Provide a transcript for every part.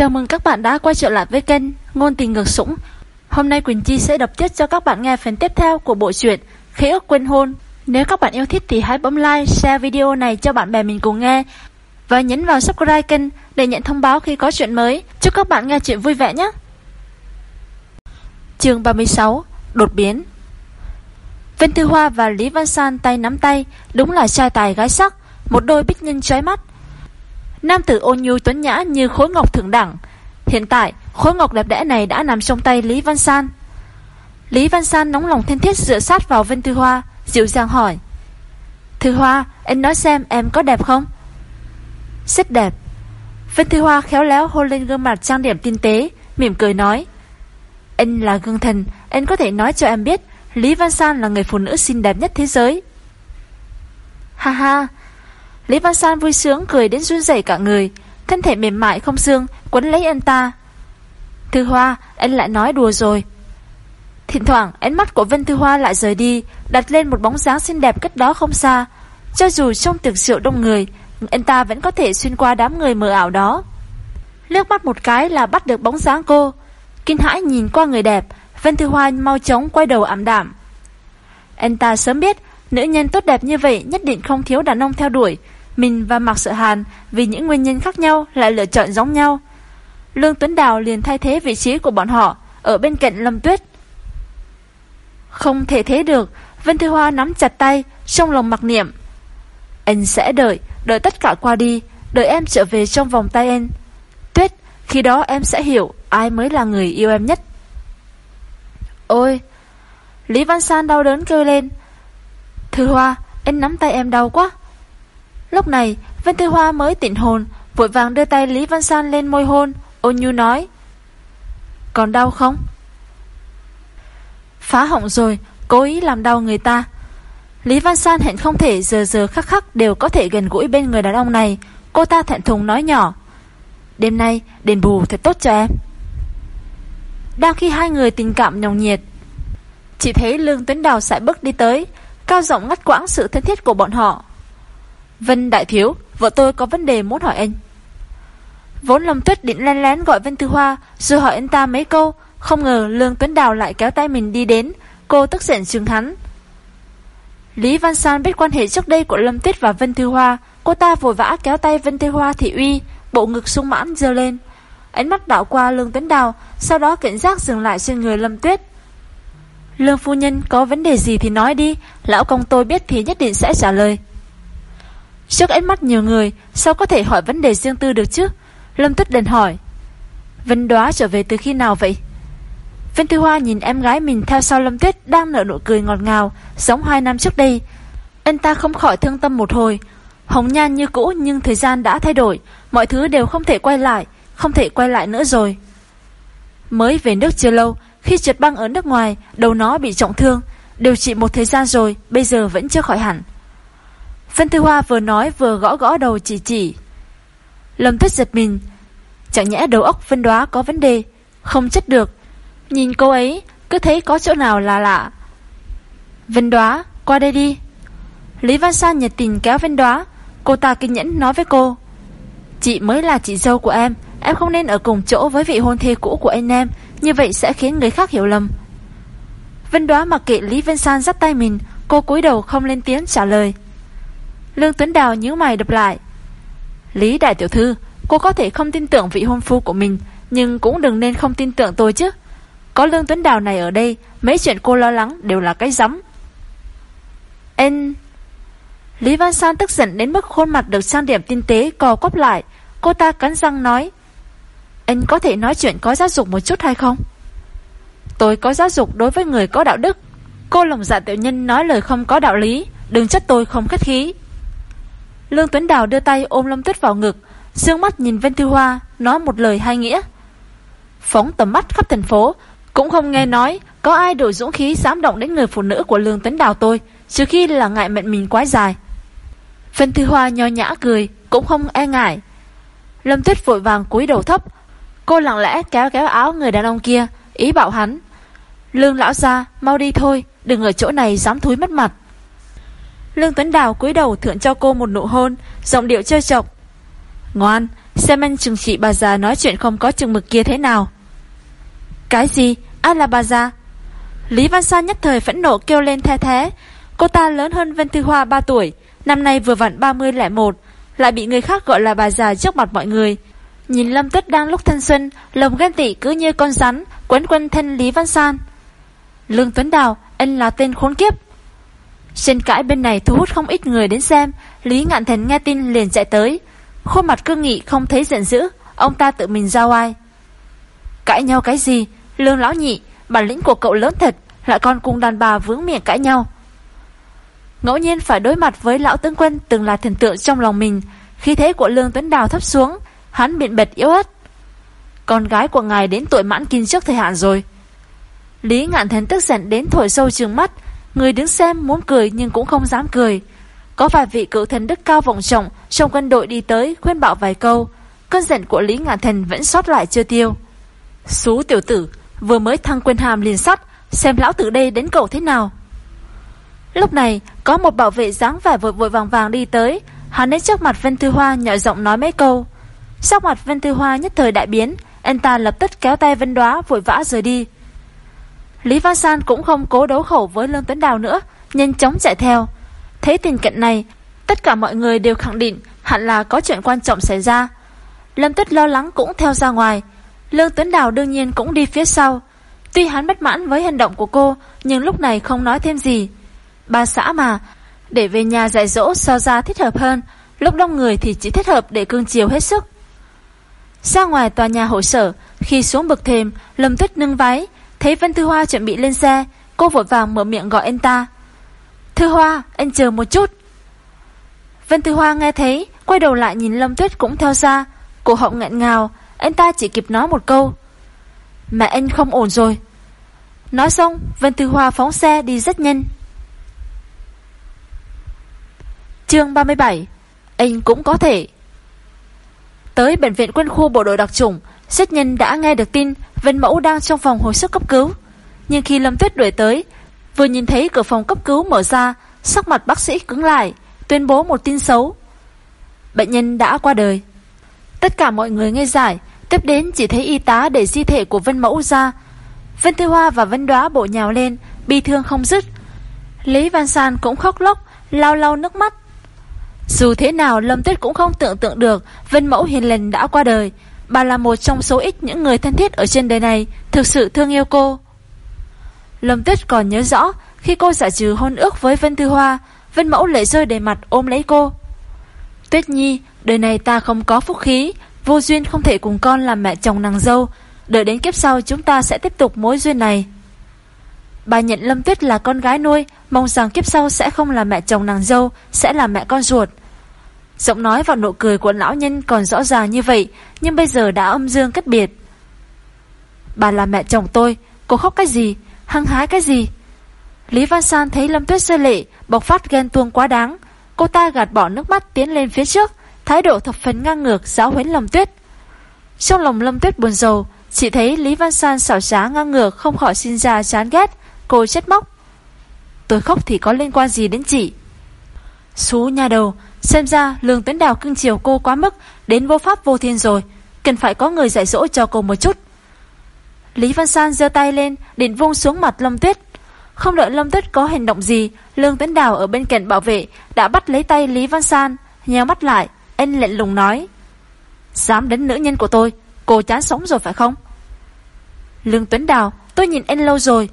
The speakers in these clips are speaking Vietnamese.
Chào mừng các bạn đã quay trở lại với kênh Ngôn tình ngược sũng. Hôm nay Quỳnh Chi sẽ đọc tiếp cho các bạn nghe phần tiếp theo của bộ truyện Khế ước quên hôn. Nếu các bạn yêu thích thì hãy bấm like, share video này cho bạn bè mình cùng nghe và nhấn vào subscribe kênh để nhận thông báo khi có chuyện mới. Chúc các bạn nghe chuyện vui vẻ nhé. Chương 36: Đột biến. Vân Thư Hoa và Lý Văn San tay nắm tay, đúng là trai tài gái sắc, một đôi bích nhân chói mắt. Nam tử ôn nhu tuấn nhã như khối ngọc thượng đẳng. Hiện tại, khối ngọc đẹp đẽ này đã nằm trong tay Lý Văn San. Lý Văn San nóng lòng thân thiết dựa sát vào Vân Thư Hoa, dịu dàng hỏi. Thư Hoa, anh nói xem em có đẹp không? Rất đẹp. Vân Thư Hoa khéo léo hôn lên gương mặt trang điểm tinh tế, mỉm cười nói. Anh là gương thần, anh có thể nói cho em biết Lý Văn San là người phụ nữ xinh đẹp nhất thế giới. Ha ha, Lý Văn San vui sướng cười đến run rẩy cả người, thân thể mềm mại không xương quấn lấy anh ta. Thư Hoa, anh lại nói đùa rồi. Thỉnh thoảng, ánh mắt của Vân Thư Hoa lại rời đi, đặt lên một bóng dáng xinh đẹp cách đó không xa. Cho dù trong tiệc rượu đông người, anh ta vẫn có thể xuyên qua đám người mờ ảo đó. Lướt mắt một cái là bắt được bóng dáng cô. Kinh hãi nhìn qua người đẹp, Vân Thư Hoa mau chóng quay đầu ảm đạm. Anh ta sớm biết, nữ nhân tốt đẹp như vậy nhất định không thiếu đàn ông theo đuổi, mình và Mạc Sợ Hàn vì những nguyên nhân khác nhau lại lựa chọn giống nhau. Lương Tuấn Đào liền thay thế vị trí của bọn họ ở bên cạnh Lâm Tuyết. Không thể thế được, Vân Thư Hoa nắm chặt tay, trong lòng mặc niệm. Anh sẽ đợi, đợi tất cả qua đi, đợi em trở về trong vòng tay anh. Tuyết, khi đó em sẽ hiểu ai mới là người yêu em nhất. Ôi! Lý Văn San đau đớn kêu lên. Thư Hoa, anh nắm tay em đau quá. Lúc này, Vân Tư Hoa mới tỉnh hồn, vội vàng đưa tay Lý Văn San lên môi hôn, ôn nhu nói. Còn đau không? Phá hỏng rồi, cố ý làm đau người ta. Lý Văn San hẹn không thể giờ giờ khắc khắc đều có thể gần gũi bên người đàn ông này. Cô ta thẹn thùng nói nhỏ. Đêm nay, đền bù thật tốt cho em. Đang khi hai người tình cảm nồng nhiệt, chỉ thấy Lương Tuấn Đào sải bước đi tới, cao giọng ngắt quãng sự thân thiết của bọn họ. Vân Đại Thiếu, vợ tôi có vấn đề muốn hỏi anh. Vốn Lâm Tuyết định lén lén gọi Vân Thư Hoa rồi hỏi anh ta mấy câu, không ngờ Lương Tuấn Đào lại kéo tay mình đi đến, cô tức giận chừng hắn. Lý Văn San biết quan hệ trước đây của Lâm Tuyết và Vân Thư Hoa, cô ta vội vã kéo tay Vân Thư Hoa thị uy, bộ ngực sung mãn dơ lên. Ánh mắt đảo qua Lương Tuấn Đào, sau đó cảnh giác dừng lại trên người Lâm Tuyết. Lương phu nhân có vấn đề gì thì nói đi, lão công tôi biết thì nhất định sẽ trả lời. Trước ánh mắt nhiều người, sao có thể hỏi vấn đề riêng tư được chứ? Lâm Tuyết đền hỏi. Vân đoá trở về từ khi nào vậy? Vân Thư Hoa nhìn em gái mình theo sau Lâm Tuyết đang nở nụ cười ngọt ngào, giống hai năm trước đây. Anh ta không khỏi thương tâm một hồi. Hồng nhan như cũ nhưng thời gian đã thay đổi, mọi thứ đều không thể quay lại, không thể quay lại nữa rồi. Mới về nước chưa lâu, khi trượt băng ở nước ngoài, đầu nó bị trọng thương, điều trị một thời gian rồi, bây giờ vẫn chưa khỏi hẳn. Vân Thư Hoa vừa nói vừa gõ gõ đầu chỉ chỉ. Lâm Tuyết giật mình. Chẳng nhẽ đầu óc Vân Đoá có vấn đề, không chất được. Nhìn cô ấy, cứ thấy có chỗ nào là lạ. Vân Đoá, qua đây đi. Lý Văn San nhiệt tình kéo Vân Đoá. Cô ta kinh nhẫn nói với cô. Chị mới là chị dâu của em, em không nên ở cùng chỗ với vị hôn thê cũ của anh em, như vậy sẽ khiến người khác hiểu lầm. Vân Đoá mặc kệ Lý Văn San dắt tay mình, cô cúi đầu không lên tiếng trả lời. Lương Tuấn Đào nhíu mày đập lại. Lý Đại Tiểu Thư, cô có thể không tin tưởng vị hôn phu của mình, nhưng cũng đừng nên không tin tưởng tôi chứ. Có Lương Tuấn Đào này ở đây, mấy chuyện cô lo lắng đều là cái giấm Em Lý Văn San tức giận đến mức khuôn mặt được trang điểm tinh tế cò quắp lại. Cô ta cắn răng nói. Anh có thể nói chuyện có giáo dục một chút hay không? Tôi có giáo dục đối với người có đạo đức. Cô lòng dạ tiểu nhân nói lời không có đạo lý, đừng trách tôi không khách khí. Lương Tuấn Đào đưa tay ôm Lâm Tuyết vào ngực, dương mắt nhìn Vân Thư Hoa, nói một lời hai nghĩa. Phóng tầm mắt khắp thành phố, cũng không nghe nói có ai đủ dũng khí dám động đến người phụ nữ của Lương Tuấn Đào tôi, trừ khi là ngại mệnh mình quá dài. Vân Thư Hoa nho nhã cười, cũng không e ngại. Lâm Tuyết vội vàng cúi đầu thấp, cô lặng lẽ kéo kéo áo người đàn ông kia, ý bảo hắn. Lương lão ra, mau đi thôi, đừng ở chỗ này dám thúi mất mặt. Lương Tuấn Đào cúi đầu thượng cho cô một nụ hôn, giọng điệu chơi chọc. Ngoan, Xem anh chừng trị bà già nói chuyện không có chừng mực kia thế nào Cái gì? Ai là bà già? Lý Văn Sa nhất thời phẫn nộ kêu lên the thế Cô ta lớn hơn Vân Thư Hoa 3 tuổi Năm nay vừa vặn 3001 Lại bị người khác gọi là bà già trước mặt mọi người Nhìn Lâm Tuyết đang lúc thanh xuân lòng ghen tị cứ như con rắn Quấn quanh thân Lý Văn San Lương Tuấn Đào Anh là tên khốn kiếp trên cãi bên này thu hút không ít người đến xem. Lý Ngạn thần nghe tin liền chạy tới. Khuôn mặt cương nghị không thấy giận dữ, Ông ta tự mình giao ai Cãi nhau cái gì? Lương lão nhị, Bản lĩnh của cậu lớn thật, Lại còn cùng đàn bà vướng miệng cãi nhau. Ngẫu nhiên phải đối mặt với lão tướng quân Từng là thần tượng trong lòng mình Khi thế của Lương Tuấn Đào thấp xuống, Hắn biện bệt yếu ớt. Con gái của ngài đến tuổi mãn kinh trước thời hạn rồi. Lý ngạn thần tức giận đến thổi sâu trường mắt Người đứng xem muốn cười nhưng cũng không dám cười. Có vài vị cựu thần đức cao vọng trọng Trong quân đội đi tới khuyên bảo vài câu. Cơn giận của Lý ngạn thần vẫn sót lại chưa tiêu. Xú tiểu tử, Vừa mới thăng quân hàm liền sắt, Xem lão tử đây đến cậu thế nào. Lúc này, có một bảo vệ dáng vẻ vội vội vàng vàng đi tới. Hắn đến trước mặt Vân Thư Hoa nhỏ giọng nói mấy câu. Sắc mặt Vân Thư Hoa nhất thời đại biến, Anh ta lập tức kéo tay Vân Đoá vội vã rời đi. Lý Văn San cũng không cố đấu khẩu với Lương Tuấn Đào nữa Nhanh chóng chạy theo. Thấy tình cảnh này Tất cả mọi người đều khẳng định Hẳn là có chuyện quan trọng xảy ra. Lâm Tuyết lo lắng cũng theo ra ngoài. Lương Tuấn Đào đương nhiên cũng đi phía sau. Tuy hắn bất mãn với hành động của cô Nhưng lúc này không nói thêm gì. Ba xã mà Để về nhà dạy dỗ so ra thích hợp hơn Lúc đông người thì chỉ thích hợp để cương chiều hết sức. Ra ngoài tòa nhà hội sở, khi xuống bậc thềm, Lâm Tuyết nâng váy, thấy Vân Thư Hoa chuẩn bị lên xe, cô vội vàng mở miệng gọi anh ta. Thư Hoa, anh chờ một chút. Vân Thư Hoa nghe thấy, quay đầu lại nhìn Lâm Tuyết cũng theo ra. cổ họng ngẹn ngào, anh ta chỉ kịp nói một câu. Mẹ anh không ổn rồi. Nói xong, Vân Thư Hoa phóng xe đi rất nhanh. Chương 37 Anh cũng có thể Tới bệnh viện quân khu bộ đội đặc chủng, rất nhân đã nghe được tin Vân Mẫu đang trong phòng hồi sức cấp cứu. Nhưng khi Lâm Tuyết đuổi tới, vừa nhìn thấy cửa phòng cấp cứu mở ra, sắc mặt bác sĩ cứng lại, tuyên bố một tin xấu. Bệnh nhân đã qua đời. Tất cả mọi người nghe giải, tiếp đến chỉ thấy y tá để di thể của Vân Mẫu ra. Vân Thư Hoa và Vân Đóa bộ nhào lên, bi thương không dứt. Lý Văn San cũng khóc lóc, lau lau nước mắt, dù thế nào Lâm Tuyết cũng không tưởng tượng được Vân Mẫu Hiền Lành đã qua đời Bà là một trong số ít những người thân thiết ở trên đời này, Thực sự thương yêu cô. Lâm Tuyết còn nhớ rõ, Khi cô giả trừ hôn ước với Vân Thư Hoa, Vân Mẫu lệ rơi đầy mặt ôm lấy cô. Tuyết Nhi, Đời này ta không có phúc khí, Vô duyên không thể cùng con làm mẹ chồng nàng dâu. Đợi đến kiếp sau chúng ta sẽ tiếp tục mối duyên này. Bà nhận Lâm Tuyết là con gái nuôi, Mong rằng kiếp sau sẽ không là mẹ chồng nàng dâu, Sẽ là mẹ con ruột. Giọng nói và nụ cười của lão nhân còn rõ ràng như vậy, Nhưng bây giờ đã âm dương cách biệt. Bà là mẹ chồng tôi, Cô khóc cái gì, Hăng hái cái gì? Lý Văn San thấy Lâm Tuyết rơi lệ, Bộc phát ghen tuông quá đáng. Cô ta gạt bỏ nước mắt tiến lên phía trước, Thái độ thập phần ngang ngược giáo huấn Lâm Tuyết. Trong lòng Lâm Tuyết buồn rầu Chỉ thấy Lý Văn San xảo trá ngang ngược, Không khỏi sinh ra chán ghét. Cô chết móc, Tôi khóc thì có liên quan gì đến chị? Xú nhà đầu Xem ra lương tuấn đào cưng chiều cô quá mức, Đến vô pháp vô thiên rồi. Cần phải có người dạy dỗ cho cô một chút. Lý Văn San giơ tay lên, Định vung xuống mặt Lâm Tuyết. Không đợi Lâm Tuyết có hành động gì Lương Tuấn Đào ở bên cạnh bảo vệ Đã bắt lấy tay Lý Văn San, Nheo mắt lại Anh lệnh lùng nói. Dám đến nữ nhân của tôi, Cô chán sống rồi phải không? Lương Tuấn Đào tôi nhìn anh lâu rồi.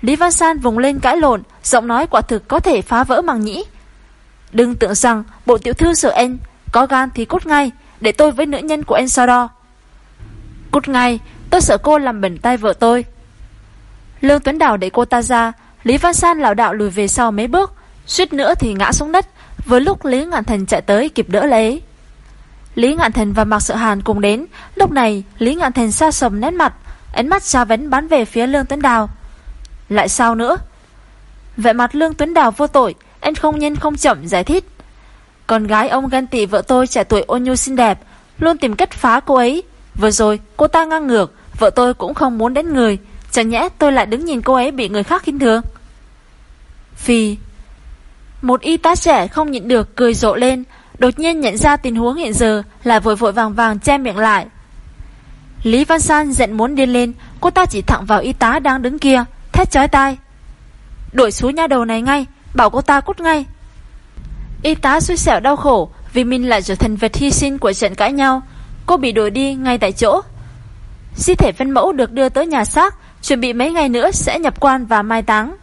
Lý Văn San vùng lên cãi lộn, Giọng nói quả thực có thể phá vỡ màng nhĩ. Đừng tưởng rằng bộ tiểu thư sợ anh Có gan thì cút ngay, Để tôi với nữ nhân của anh so đo. Cút ngay, Tôi sợ cô làm bẩn tay vợ tôi. Lương Tuấn Đào đẩy cô ta ra, Lý Văn San lào đạo lùi về sau mấy bước, Suýt nữa thì ngã xuống đất Với lúc Lý Ngạn Thành chạy tới kịp đỡ lấy. Lý Ngạn Thành và Mạc Sợ Hàn cùng đến, Lúc này Lý Ngạn Thành xa sầm nét mặt, Ánh mắt xa vấn bán về phía Lương Tuấn Đào. Lại sao nữa? Vậy mặt Lương Tuấn Đào vô tội anh không nhanh không chậm giải thích. Con gái ông ghen tị vợ tôi trẻ tuổi ôn nhu xinh đẹp, Luôn tìm cách phá cô ấy. Vừa rồi, cô ta ngang ngược, Vợ tôi cũng không muốn đến người, Chẳng nhẽ tôi lại đứng nhìn cô ấy bị người khác khinh thường. Phi Một y tá trẻ không nhịn được cười rộ lên, Đột nhiên nhận ra tình huống hiện giờ là vội vội vàng vàng che miệng lại. Lý Văn San giận muốn điên lên, Cô ta chỉ thẳng vào y tá đang đứng kia, Thét chói tai. Đuổi xuống nha đầu này ngay Bảo cô ta cút ngay. Y tá xui xẻo đau khổ Vì mình lại trở thành vật hy sinh của trận cãi nhau. Cô bị đuổi đi ngay tại chỗ. Di thể phân mẫu được đưa tới nhà xác, Chuẩn bị mấy ngày nữa sẽ nhập quan và mai táng.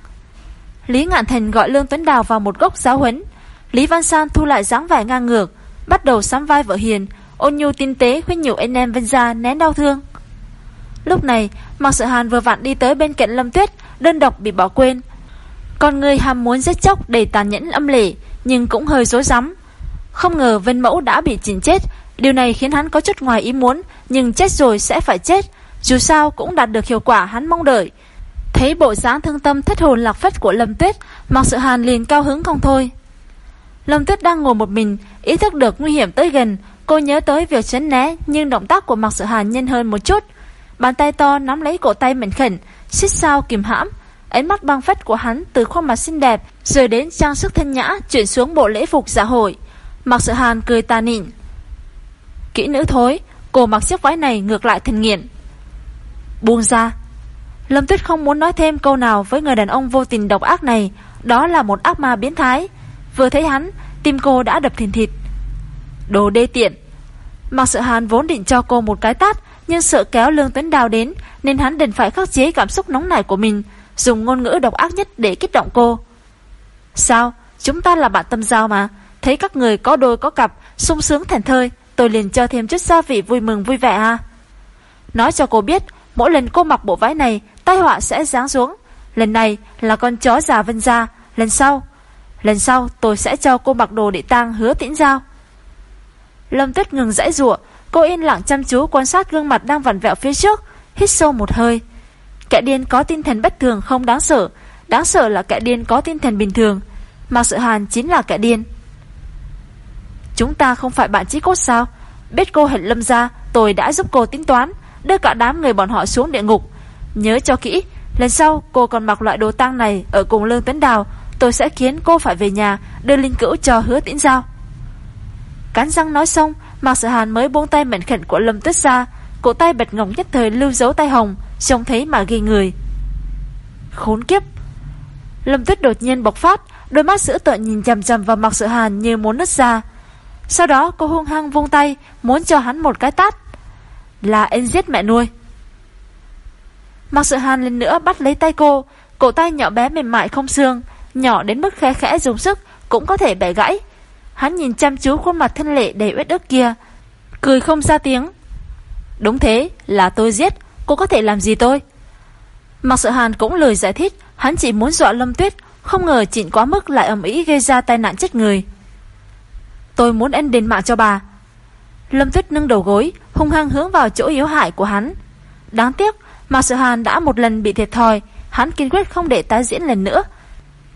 Lý Ngạn Thành gọi Lương Tuấn Đào vào một gốc giáo huấn. Lý Văn San thu lại dáng vẻ ngang ngược, Bắt đầu sắm vai vợ hiền, Ôn nhu tinh tế khuyên nhủ anh em Vân Gia nén đau thương. Lúc này, Mạc Sự Hàn vừa vặn đi tới bên cạnh Lâm Tuyết, Đơn độc bị bỏ quên. Con người ham muốn giết chóc đầy tàn nhẫn âm lệ, Nhưng cũng hơi dối rắm. Không ngờ Vân Mẫu đã bị chỉnh chết. Điều này khiến hắn có chút ngoài ý muốn, Nhưng chết rồi sẽ phải chết. Dù sao cũng đạt được hiệu quả hắn mong đợi. Thấy bộ dáng thương tâm thất hồn lạc phách của Lâm Tuyết mặc Sự Hàn liền cao hứng không thôi. Lâm Tuyết đang ngồi một mình, Ý thức được nguy hiểm tới gần. Cô nhớ tới việc tránh né, Nhưng động tác của Mạc Sự Hàn nhanh hơn một chút. Bàn tay to nắm lấy cổ tay mảnh khẩn Xích sao kìm hãm. Ánh mắt băng phách của hắn từ khuôn mặt xinh đẹp, Rồi đến trang sức thân nhã Chuyển xuống bộ lễ phục dạ hội. Mạc Sự Hàn cười tà nịnh. Kỹ nữ thối, Cô mặc chiếc váy này ngược lại thần nghiện. Buông ra. Lâm Tuyết không muốn nói thêm câu nào Với người đàn ông vô tình độc ác này. Đó là một ác ma biến thái. Vừa thấy hắn, Tim cô đã đập thình thịt. Đồ đê tiện. Mạc Sự Hàn vốn định cho cô một cái tát, Nhưng sợ kéo Lương Tuấn Đào đến, Nên hắn đành phải khắc chế cảm xúc nóng nảy của mình. Dùng ngôn ngữ độc ác nhất để kích động cô. Sao? Chúng ta là bạn tâm giao mà. Thấy các người có đôi có cặp sung sướng thành thơi Tôi liền cho thêm chút gia vị vui mừng vui vẻ ha. Nói cho cô biết Mỗi lần cô mặc bộ váy này Tai họa sẽ giáng xuống. Lần này là con chó già vân ra Lần sau Lần sau tôi sẽ cho cô mặc đồ để tang hứa tĩnh giao. Lâm Tuyết ngừng dãy ruộng, Cô yên lặng chăm chú quan sát gương mặt đang vặn vẹo phía trước Hít sâu một hơi. Kẻ điên có tinh thần bất thường không đáng sợ. Đáng sợ là kẻ điên có tinh thần bình thường. Mạc sự hàn chính là kẻ điên. Chúng ta không phải bạn chí cốt sao? Biết cô hận lâm ra, Tôi đã giúp cô tính toán, Đưa cả đám người bọn họ xuống địa ngục. Nhớ cho kỹ, Lần sau cô còn mặc loại đồ tang này Ở cùng Lương Tấn Đào, Tôi sẽ khiến cô phải về nhà, Đưa linh cữu cho hứa tĩnh giao. Cắn răng nói xong, Mạc Sở Hàn mới buông tay mệnh khẩn của Lâm Tuyết ra. Cổ tay bật ngọc nhất thời lưu dấu tay hồng Trông thấy mà ghi người. Khốn kiếp. Lâm Tuyết đột nhiên bộc phát, Đôi mắt sữa tợn nhìn chầm chầm vào mặc sự Hàn như muốn nứt ra. Sau đó, cô hung hăng vung tay, Muốn cho hắn một cái tát. Là anh giết mẹ nuôi. Mặc sự Hàn lên nữa bắt lấy tay cô, Cổ tay nhỏ bé mềm mại không xương, Nhỏ đến mức khẽ khẽ dùng sức, Cũng có thể bẻ gãy. Hắn nhìn chăm chú khuôn mặt thân lệ đầy uất ức kia, Cười không ra tiếng. Đúng thế, là tôi giết. Cô có thể làm gì tôi? Mặc sợ hàn cũng lời giải thích, Hắn chỉ muốn dọa Lâm Tuyết, Không ngờ chỉnh quá mức lại ẩm ý gây ra tai nạn chết người. Tôi muốn anh đền mạng cho bà. Lâm Tuyết nâng đầu gối, Hung hăng hướng vào chỗ yếu hại của hắn. Đáng tiếc, Mạc Sự Hàn đã một lần bị thiệt thòi, Hắn kiên quyết không để tái diễn lần nữa.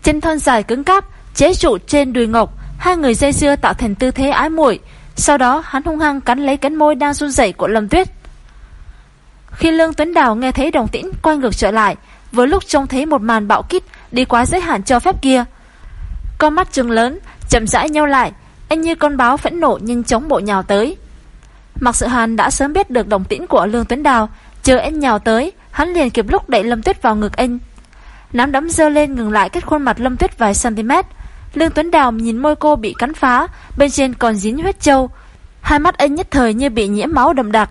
Chân thân dài cứng cáp, Chế trụ trên đùi ngọc, Hai người dây dưa tạo thành tư thế ái muội. Sau đó, hắn hung hăng cắn lấy cánh môi đang run rẩy của Lâm Tuyết. Khi Lương Tuấn Đào nghe thấy đồng tĩnh Quay ngược trở lại Với lúc trông thấy một màn bạo kích Đi quá giới hạn cho phép kia Con mắt trừng lớn chậm rãi nhau lại Anh như con báo phẫn nộ nhanh chóng bộ nhào tới Mặc sự hàn đã sớm biết được đồng tĩnh của Lương Tuấn Đào Chờ anh nhào tới Hắn liền kịp lúc đẩy Lâm Tuyết vào ngực anh Nắm đấm dơ lên ngừng lại cách khuôn mặt Lâm Tuyết vài cm Lương Tuấn Đào nhìn môi cô bị cắn phá, bên trên còn dính huyết châu. Hai mắt anh nhất thời như bị nhiễm máu đậm đặc.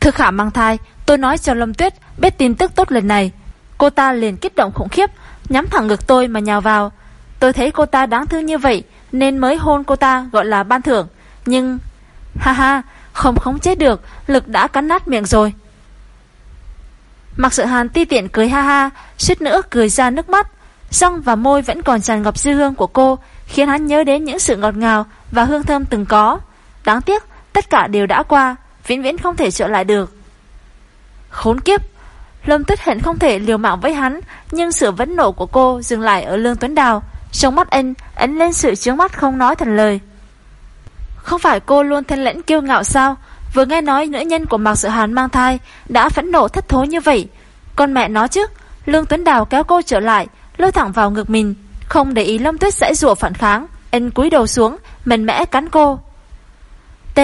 Thực khả mang thai, tôi nói cho Lâm Tuyết biết tin tức tốt lần này. Cô ta liền kích động khủng khiếp, nhắm thẳng ngực tôi mà nhào vào. Tôi thấy cô ta đáng thương như vậy, nên mới hôn cô ta gọi là ban thưởng. Nhưng... Ha ha, không khống chế được, lực đã cắn nát miệng rồi. Mặc sự hàn ti tiện cười ha ha, suýt nữa cười ra nước mắt. Răng và môi vẫn còn tràn ngập dư hương của cô, khiến hắn nhớ đến những sự ngọt ngào và hương thơm từng có. Đáng tiếc, tất cả đều đã qua, vĩnh viễn không thể trở lại được. Khốn kiếp! Lâm Tuyết hận không thể liều mạng với hắn, nhưng sự vấn nộ của cô dừng lại ở Lương Tuấn Đào. Trong mắt anh, ánh lên sự chướng mắt không nói thành lời. Không phải cô luôn thanh lẫn kiêu ngạo sao? Vừa nghe nói nữ nhân của Mạc Sự Hàn mang thai đã phẫn nộ thất thố như vậy. Con mẹ nó chứ, Lương Tuấn Đào kéo cô trở lại, lôi thẳng vào ngực mình, không để ý Lâm Tuyết sẽ rủa phản kháng. Anh cúi đầu xuống, mềm mẽ cắn cô. T.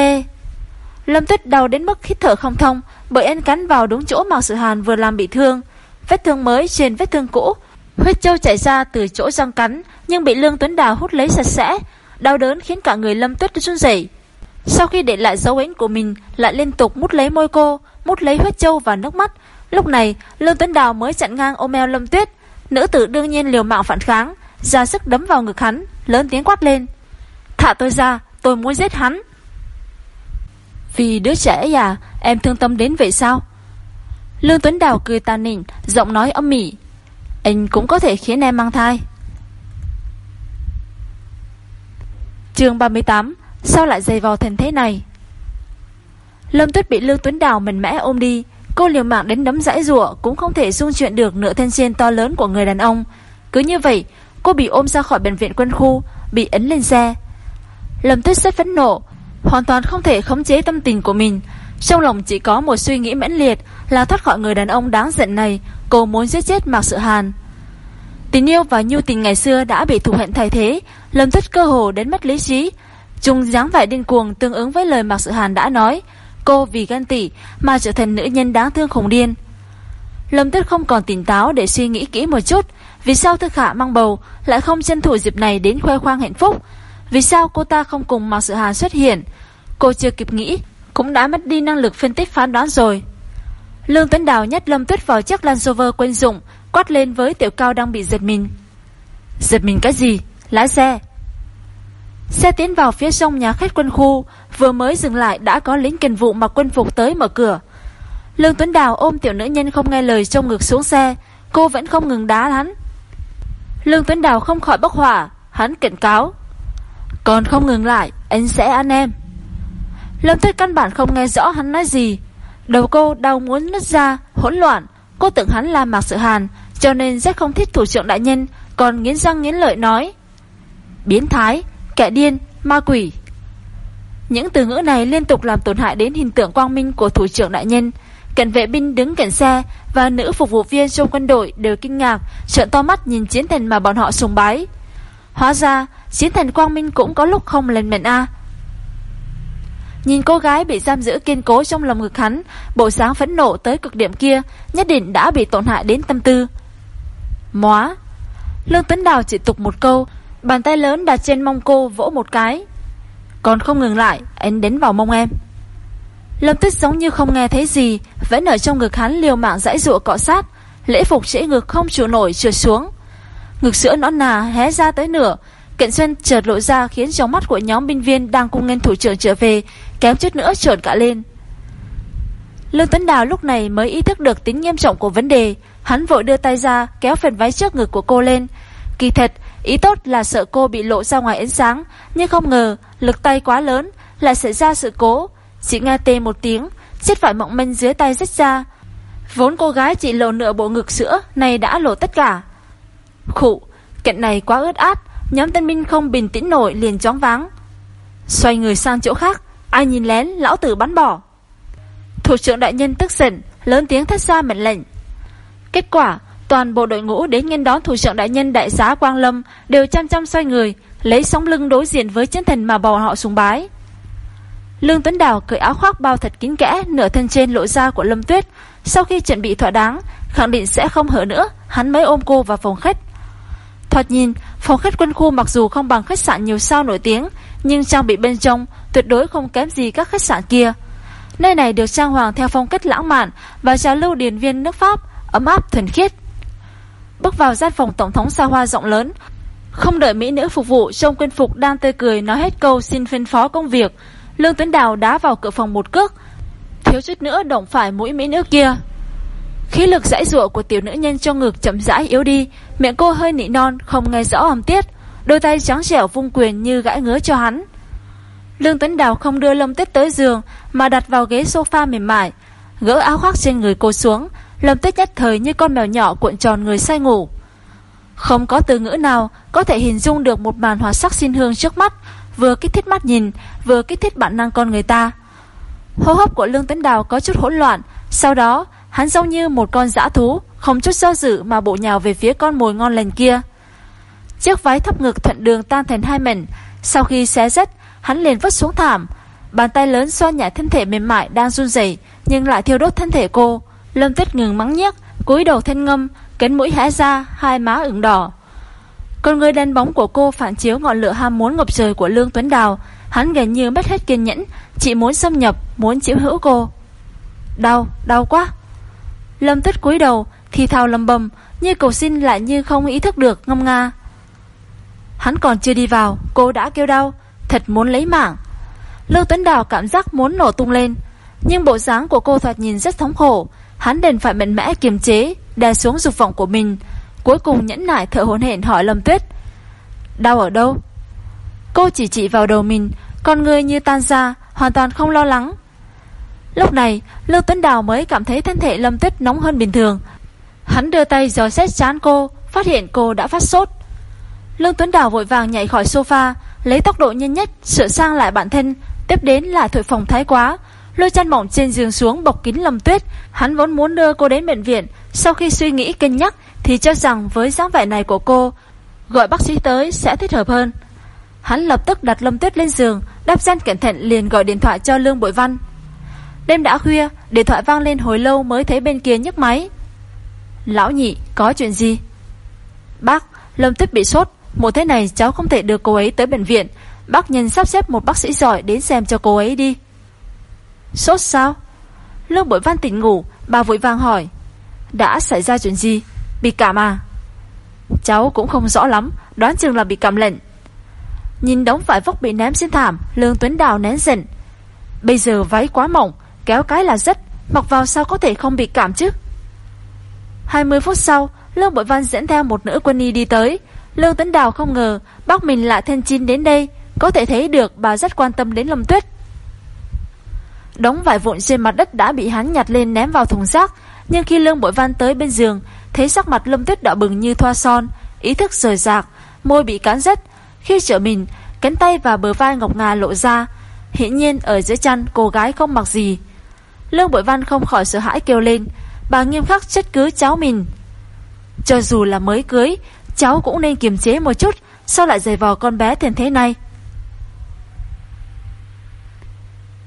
Lâm Tuyết đau đến mức hít thở không thông, bởi anh cắn vào đúng chỗ Mạc Sự Hàn vừa làm bị thương. Vết thương mới trên vết thương cũ, huyết châu chảy ra từ chỗ răng cắn, nhưng bị Lương Tuấn Đào hút lấy sạch sẽ. Đau đớn khiến cả người Lâm Tuyết run rẩy. Sau khi để lại dấu ấn của mình, lại liên tục mút lấy môi cô, mút lấy huyết châu và nước mắt. Lúc này, Lương Tuấn Đào mới chặn ngang ôm eo Lâm Tuyết. Nữ tử đương nhiên liều mạng phản kháng, ra sức đấm vào ngực hắn, lớn tiếng quát lên. Thả tôi ra, tôi muốn giết hắn. Vì đứa trẻ à, em thương tâm đến vậy sao? Lương Tuấn Đào cười tàn nịnh, giọng nói âm mỉ. Anh cũng có thể khiến em mang thai. chương 38 Sao lại dày vò thành thế này Lâm Tuyết bị Lương Tuấn Đào mạnh mẽ ôm đi Cô liều mạng đến đấm rãi rụa Cũng không thể dung chuyện được nửa thân trên to lớn của người đàn ông Cứ như vậy Cô bị ôm ra khỏi bệnh viện quân khu Bị ấn lên xe Lâm Tuyết rất phẫn nộ Hoàn toàn không thể khống chế tâm tình của mình. Trong lòng chỉ có một suy nghĩ mãnh liệt Là thoát khỏi người đàn ông đáng giận này, Cô muốn giết chết Mạc Sự Hàn. Tình yêu và nhu tình ngày xưa đã bị thù hận thay thế, Lâm Tuyết cơ hồ đến mất lý trí. Trung dáng vẻ điên cuồng tương ứng với lời Mạc Sự Hàn đã nói, Cô vì gan tị mà trở thành nữ nhân đáng thương khủng điên. Lâm Tuyết không còn tỉnh táo để suy nghĩ kỹ một chút Vì sao Thư Khả mang bầu lại không tranh thủ dịp này đến khoe khoang hạnh phúc. Vì sao cô ta không cùng Mạc Sự Hàn xuất hiện? Cô chưa kịp nghĩ, Cũng đã mất đi năng lực phân tích phán đoán rồi. Lương Tuấn Đào nhét Lâm Tuyết vào chiếc Land Rover quen dụng Quát lên với Tiểu Cao đang bị giật mình. Giật mình cái gì? Lái xe. Xe tiến vào phía sông nhà khách quân khu, Vừa mới dừng lại đã có lính kiền vụ mặc quân phục tới mở cửa. Lương Tuấn Đào ôm tiểu nữ nhân không nghe lời trông ngực xuống xe, Cô vẫn không ngừng đá hắn. Lương Tuấn Đào không khỏi bốc hỏa, Hắn cảnh cáo. Còn không ngừng lại Anh sẽ ăn em Lâm Tuyết căn bản không nghe rõ hắn nói gì Đầu cô đau muốn nứt ra Hỗn loạn Cô tưởng hắn là Mạc Sự Hàn Cho nên rất không thích thủ trưởng đại nhân Còn nghiến răng nghiến lợi nói Biến thái kẻ điên, ma quỷ. Những từ ngữ này liên tục làm tổn hại đến hình tượng quang minh của thủ trưởng đại nhân. Cảnh vệ binh đứng cạnh xe và nữ phục vụ viên trong quân đội đều kinh ngạc, trợn to mắt nhìn chiến thần mà bọn họ sùng bái. Hóa ra, chiến thần quang minh cũng có lúc không lên mệnh A. Nhìn cô gái bị giam giữ kiên cố trong lòng ngực hắn, bộ sáng phẫn nộ tới cực điểm kia, nhất định đã bị tổn hại đến tâm tư. Móa! Lương Tuấn Đào chỉ tục một câu, Bàn tay lớn đặt trên mông cô vỗ một cái Còn không ngừng lại Anh đến vào mông em Lâm Tuyết giống như không nghe thấy gì Vẫn ở trong ngực hắn liều mạng dãy dụa cọ sát Lễ phục trễ ngực không chịu nổi trượt xuống Ngực sữa nõn nà hé ra tới nửa Kiện Xuân chợt lộ ra khiến trong mắt của nhóm binh viên đang cung ngân thủ trưởng trở về kém chút nữa trợn cả lên. Lương Tấn Đào lúc này mới ý thức được tính nghiêm trọng của vấn đề, hắn vội đưa tay ra kéo phần váy trước ngực của cô lên. Kỳ thật, Ý tốt là sợ cô bị lộ ra ngoài ánh sáng, nhưng không ngờ lực tay quá lớn lại xảy ra sự cố. Chỉ nghe tê một tiếng, chiếc vải mộng manh dưới tay rách ra. Vốn cô gái chỉ lộ nửa bộ ngực sữa, này đã lộ tất cả. Khụ, kiện này quá ướt át, nhóm tân minh không bình tĩnh nổi liền chóng váng. Xoay người sang chỗ khác, ai nhìn lén, lão tử bắn bỏ. Thủ trưởng đại nhân tức giận, lớn tiếng thét ra mệnh lệnh. Kết quả, Toàn bộ đội ngũ đến nghênh đón thủ trưởng đại nhân đại giá Quang Lâm đều chăm chăm xoay người, lấy sóng lưng đối diện với chiến thần mà bò họ sùng bái. Lương Tuấn Đào cởi áo khoác bao thật kín kẽ, nửa thân trên lộ ra của Lâm Tuyết. Sau khi chuẩn bị thỏa đáng, khẳng định sẽ không hở nữa, hắn mới ôm cô vào phòng khách. Thoạt nhìn, phòng khách quân khu mặc dù không bằng khách sạn nhiều sao nổi tiếng, nhưng trang bị bên trong tuyệt đối không kém gì các khách sạn kia. Nơi này được trang hoàng theo phong cách lãng mạn và trà lưu điển viên nước Pháp, ấm áp thuần khiết. Bước vào gian phòng tổng thống xa hoa rộng lớn Không đợi mỹ nữ phục vụ Trong quân phục đang tươi cười nói hết câu Xin phân phó công việc Lương Tuấn Đào đá vào cửa phòng một cước Thiếu chút nữa động phải mũi mỹ nữ kia Khí lực dãy rụa của tiểu nữ nhân trong ngực chậm rãi yếu đi Miệng cô hơi nị non Không nghe rõ âm tiết Đôi tay trắng trẻo vung quyền như gãi ngứa cho hắn Lương Tuấn Đào không đưa Lâm Tuyết tới giường Mà đặt vào ghế sofa mềm mại Gỡ áo khoác trên người cô xuống Lâm Tuyết nhất thời như con mèo nhỏ cuộn tròn người say ngủ. Không có từ ngữ nào có thể hình dung được một màn hòa sắc xin hương trước mắt, vừa kích thích mắt nhìn, vừa kích thích bản năng con người ta. Hô hấp của Lương Tuấn Đào có chút hỗn loạn, sau đó hắn giống như một con dã thú, không chút do dự mà bộ nhào về phía con mồi ngon lành kia. Chiếc váy thấp ngực thuận đường tan thành hai mảnh. Sau khi xé rách Hắn liền vứt xuống thảm. Bàn tay lớn xoa nhảy thân thể mềm mại đang run rẩy Nhưng lại thiêu đốt thân thể cô. Lâm Tuyết ngừng mắng nhiếc cúi đầu thân ngâm Cánh mũi hẽ ra Hai má ửng đỏ. Con người đen bóng của cô phản chiếu ngọn lửa ham muốn ngập trời của Lương Tuấn Đào. Hắn gần như mất hết kiên nhẫn Chỉ muốn xâm nhập Muốn chịu hữu cô. Đau, đau quá. Lâm Tuyết cúi đầu, Thì thào lầm bầm, Như cầu xin lại như không ý thức được, ngâm nga. Hắn còn chưa đi vào, Cô đã kêu đau, Thật muốn lấy mạng. Lưu Tuấn Đào cảm giác muốn nổ tung lên, Nhưng bộ dáng của cô thoạt nhìn rất thống khổ. Hắn đền phải mạnh mẽ kiềm chế, Đè xuống dục vọng của mình, Cuối cùng nhẫn nại thở hồn hển hỏi Lâm Tuyết. Đau ở đâu? Cô chỉ chỉ vào đầu mình, Con người như tan ra, Hoàn toàn không lo lắng. Lúc này, Lưu Tuấn Đào mới cảm thấy thân thể Lâm Tuyết nóng hơn bình thường. Hắn đưa tay dò xét chán cô, Phát hiện cô đã phát sốt. Lương Tuấn Đào vội vàng nhảy khỏi sofa, Lấy tốc độ nhanh nhất, Sửa sang lại bản thân, Tiếp đến là thổi phòng thái quá. Lôi chăn mỏng trên giường xuống bọc kín Lâm Tuyết, Hắn vốn muốn đưa cô đến bệnh viện. Sau khi suy nghĩ cân nhắc, Thì cho rằng với dáng vẻ này của cô, Gọi bác sĩ tới sẽ thích hợp hơn. Hắn lập tức đặt Lâm Tuyết lên giường, Đáp gian cẩn thận liền gọi điện thoại cho Lương Bội Văn. Đêm đã khuya, Điện thoại vang lên hồi lâu mới thấy bên kia nhấc máy. Lão nhị, có chuyện gì? Bác, Lâm Tuyết bị sốt. Một thế này cháu không thể đưa cô ấy tới bệnh viện. Bác nhân sắp xếp một bác sĩ giỏi đến xem cho cô ấy đi. Sốt sao? Lương Bội Văn tỉnh ngủ, Bà vội vàng hỏi. Đã xảy ra chuyện gì? Bị cảm à? Cháu cũng không rõ lắm, Đoán chừng là bị cảm lệnh Nhìn đống vải vóc bị ném trên thảm, Lương Tuấn Đào nén giận. Bây giờ váy quá mỏng Kéo cái là rất, Mặc vào sao có thể không bị cảm chứ? 20 phút sau, Lương Bội Văn dẫn theo một nữ quân y đi tới. Lương tấn Đào không ngờ Bác mình lại thân chinh đến đây, Có thể thấy được bà rất quan tâm đến Lâm Tuyết. Đống vải vụn trên mặt đất đã bị hắn nhặt lên ném vào thùng rác, Nhưng khi Lương Bội Văn tới bên giường, Thấy sắc mặt Lâm Tuyết đỏ bừng như thoa son, Ý thức rời rạc, Môi bị cán rứt. Khi trở mình, Cánh tay và bờ vai ngọc ngà lộ ra, Hiển nhiên ở dưới chăn cô gái không mặc gì. Lương Bội Văn không khỏi sợ hãi kêu lên. Bà nghiêm khắc chất cứ cháu mình. Cho dù là mới cưới, Cháu cũng nên kiềm chế một chút, Sao lại giày vò con bé thành thế này?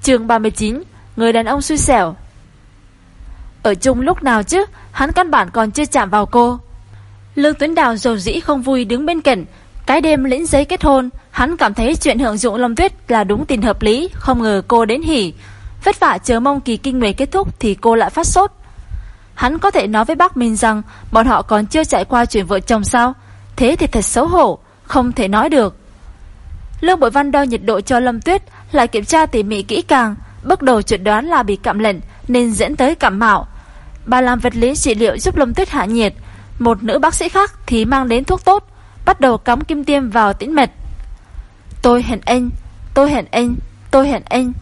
Chương 39 Người đàn ông xui xẻo. Ở chung lúc nào chứ, Hắn căn bản còn chưa chạm vào cô. Lương Tuấn Đào dầu dĩ không vui đứng bên cạnh. Cái đêm lĩnh giấy kết hôn, Hắn cảm thấy chuyện hưởng dụng Lâm Tuyết là đúng tình hợp lý, Không ngờ cô đến hỉ. Vất vả chờ mong kỳ kinh nguyệt kết thúc Thì cô lại phát sốt. Hắn có thể nói với bác mình rằng Bọn họ còn chưa trải qua chuyện vợ chồng sao? Thế thì thật xấu hổ, Không thể nói được. Lương Bội Văn đo nhiệt độ cho Lâm Tuyết, Lại kiểm tra tỉ mỉ kỹ càng, Bước đầu chuẩn đoán là bị cảm lạnh Nên dẫn tới cảm mạo. Bà làm vật lý trị liệu giúp Lâm Tuyết hạ nhiệt, Một nữ bác sĩ khác thì mang đến thuốc tốt, Bắt đầu cắm kim tiêm vào tĩnh mạch. Tôi hẹn anh, Tôi hẹn anh, Tôi hẹn anh.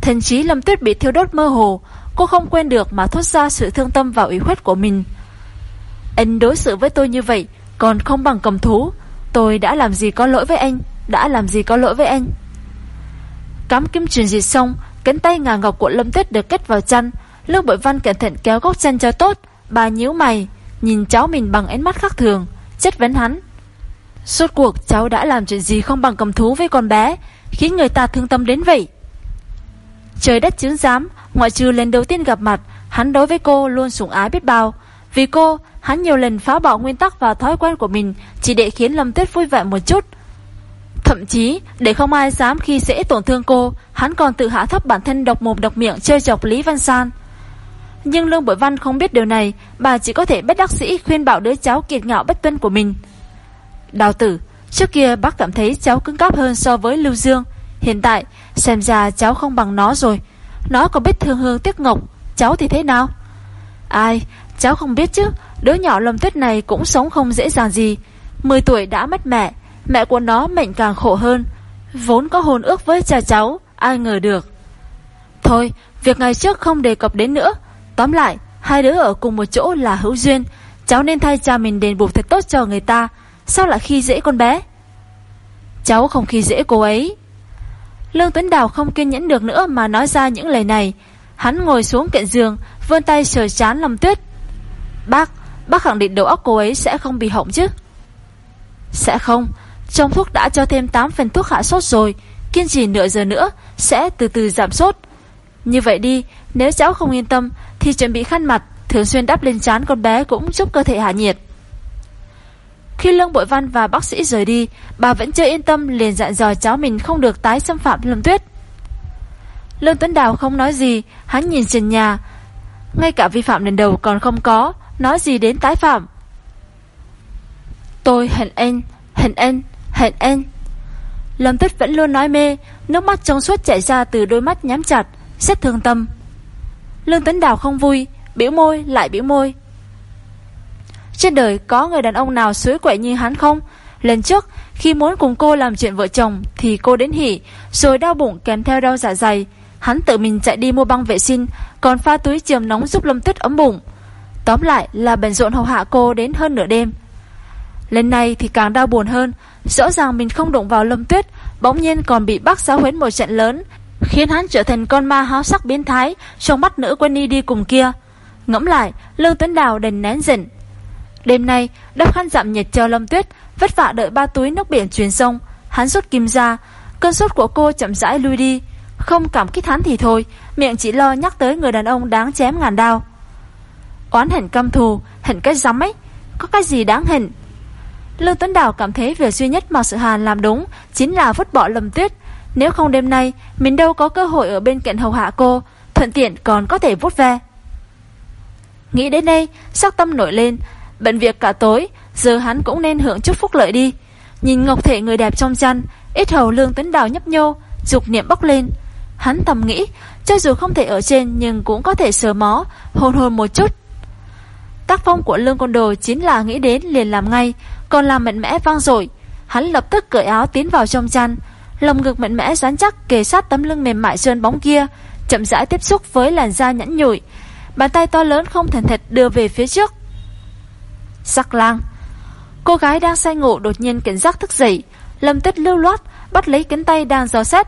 Thần trí Lâm Tuyết bị thiêu đốt mơ hồ, Cô không quên được mà thốt ra sự thương tâm và ủy khuất của mình. Anh đối xử với tôi như vậy, Còn không bằng cầm thú. Tôi đã làm gì có lỗi với anh, Đã làm gì có lỗi với anh. Cắm kim truyền dịch xong, Cánh tay ngà ngọc của Lâm Tuyết được kết vào chăn. Lương Bội Văn cẩn thận kéo góc chân cho tốt, Bà nhíu mày, Nhìn cháu mình bằng ánh mắt khác thường, Chất vấn hắn. Suốt cuộc cháu đã làm chuyện gì không bằng cầm thú với con bé, Khiến người ta thương tâm đến vậy? Trời đất chứng giám, Ngoại trừ lần đầu tiên gặp mặt, Hắn đối với cô luôn sủng ái biết bao. Vì cô, hắn nhiều lần phá bỏ nguyên tắc và thói quen của mình, Chỉ để khiến Lâm Tuyết vui vẻ một chút. Thậm chí, để không ai dám khi dễ tổn thương cô, Hắn còn tự hạ thấp bản thân độc mồm độc miệng chơi chọc Lý Văn San. Nhưng Lương Bội Văn không biết điều này, Bà chỉ có thể bất đắc sĩ khuyên bảo đứa cháu kiệt ngạo bất tuân của mình. Đào tử, Trước kia bác cảm thấy cháu cứng cáp hơn so với Lưu Dương. Hiện tại xem ra cháu không bằng nó rồi. Nó còn biết thương hương tiếc ngọc, Cháu thì thế nào? Ai, cháu không biết chứ. Đứa nhỏ lầm tuyết này cũng sống không dễ dàng gì. 10 tuổi đã mất mẹ Mẹ của nó mệnh càng khổ hơn. Vốn có hồn ước với cha cháu, Ai ngờ được. Thôi, việc ngày trước không đề cập đến nữa. Tóm lại, Hai đứa ở cùng một chỗ là hữu duyên. Cháu nên thay cha mình đền bù thật tốt cho người ta. Sao lại khi dễ con bé? Cháu không khi dễ cô ấy. Lương Tuấn Đào không kiên nhẫn được nữa Mà nói ra những lời này. Hắn ngồi xuống cạnh giường, vươn tay sờ chán lòng Tuyết. Bác Bác khẳng định đầu óc cô ấy sẽ không bị hỏng chứ? Sẽ không. Trong thuốc đã cho thêm 8 phần thuốc hạ sốt rồi. Kiên trì nửa giờ nữa, Sẽ từ từ giảm sốt. Như vậy đi, Nếu cháu không yên tâm Thì chuẩn bị khăn mặt, Thường xuyên đắp lên trán con bé cũng giúp cơ thể hạ nhiệt. Khi Lương Bội Văn và bác sĩ rời đi, Bà vẫn chưa yên tâm liền dặn dò cháu mình không được tái xâm phạm Lâm Tuyết. Lương Tuấn Đào không nói gì, Hắn nhìn trần nhà. Ngay cả vi phạm lần đầu còn không có, Nói gì đến tái phạm? Tôi hẹn anh Hẹn anh Hẹn anh. Lâm Tuyết vẫn luôn nói mê, Nước mắt trong suốt chảy ra từ đôi mắt nhắm chặt, Rất thương tâm. Lương Tuấn Đào không vui Biểu môi, lại biểu môi. Trên đời có người đàn ông nào suối quậy như hắn không? Lần trước, Khi muốn cùng cô làm chuyện vợ chồng, Thì cô đến hỉ, Rồi đau bụng kèm theo đau dạ dày. Hắn tự mình chạy đi mua băng vệ sinh, Còn pha túi chườm nóng giúp Lâm Tuyết ấm bụng. Tóm lại là bận rộn hầu hạ cô đến hơn nửa đêm. Lần này thì càng đau buồn hơn, Rõ ràng mình không đụng vào Lâm Tuyết, Bỗng nhiên còn bị bác giáo huấn một trận lớn, Khiến hắn trở thành con ma háo sắc biến thái, Trong mắt nữ quân y đi cùng kia. Ngẫm lại Lương Tuấn Đào đành nén giận Đêm nay đắp khăn dặm nhiệt cho Lâm Tuyết Vất vả đợi ba túi nước biển truyền sông. Hắn rút kim ra, Cơn sốt của cô chậm rãi lui đi. Không cảm kích hắn thì thôi, Miệng chỉ lo nhắc tới người đàn ông đáng chém ngàn đao. Oán hận căm thù, Hận cái giấm ấy, Có cái gì đáng hận? Lương Tuấn Đào cảm thấy việc duy nhất mà sự hàn làm đúng Chính là vứt bỏ Lâm Tuyết. Nếu không đêm nay, Mình đâu có cơ hội ở bên cạnh hầu hạ cô, Thuận tiện còn có thể vút ve. Nghĩ đến đây, Sắc tâm nổi lên Bận việc cả tối, Giờ hắn cũng nên hưởng chút phúc lợi đi. Nhìn ngọc thể người đẹp trong chăn, Ít hầu Lương tấn Đào nhấp nhô, Dục niệm bốc lên. Hắn thầm nghĩ, Cho dù không thể ở trên Nhưng cũng có thể sờ mó, hồn hồn một chút. Tác phong của Lương Côn Đồ chính là nghĩ đến liền làm ngay, còn làm mạnh mẽ vang dội. Hắn lập tức cởi áo tiến vào trong chăn, Lồng ngực mạnh mẽ rắn chắc kề sát tấm lưng mềm mại sơn bóng kia, Chậm rãi tiếp xúc với làn da nhẵn nhụi. Bàn tay to lớn không thần thật đưa về phía trước. Sắc lang Cô gái đang say ngủ đột nhiên cảnh giác thức dậy Lâm tích lưu loát Bắt lấy cánh tay đang gió xét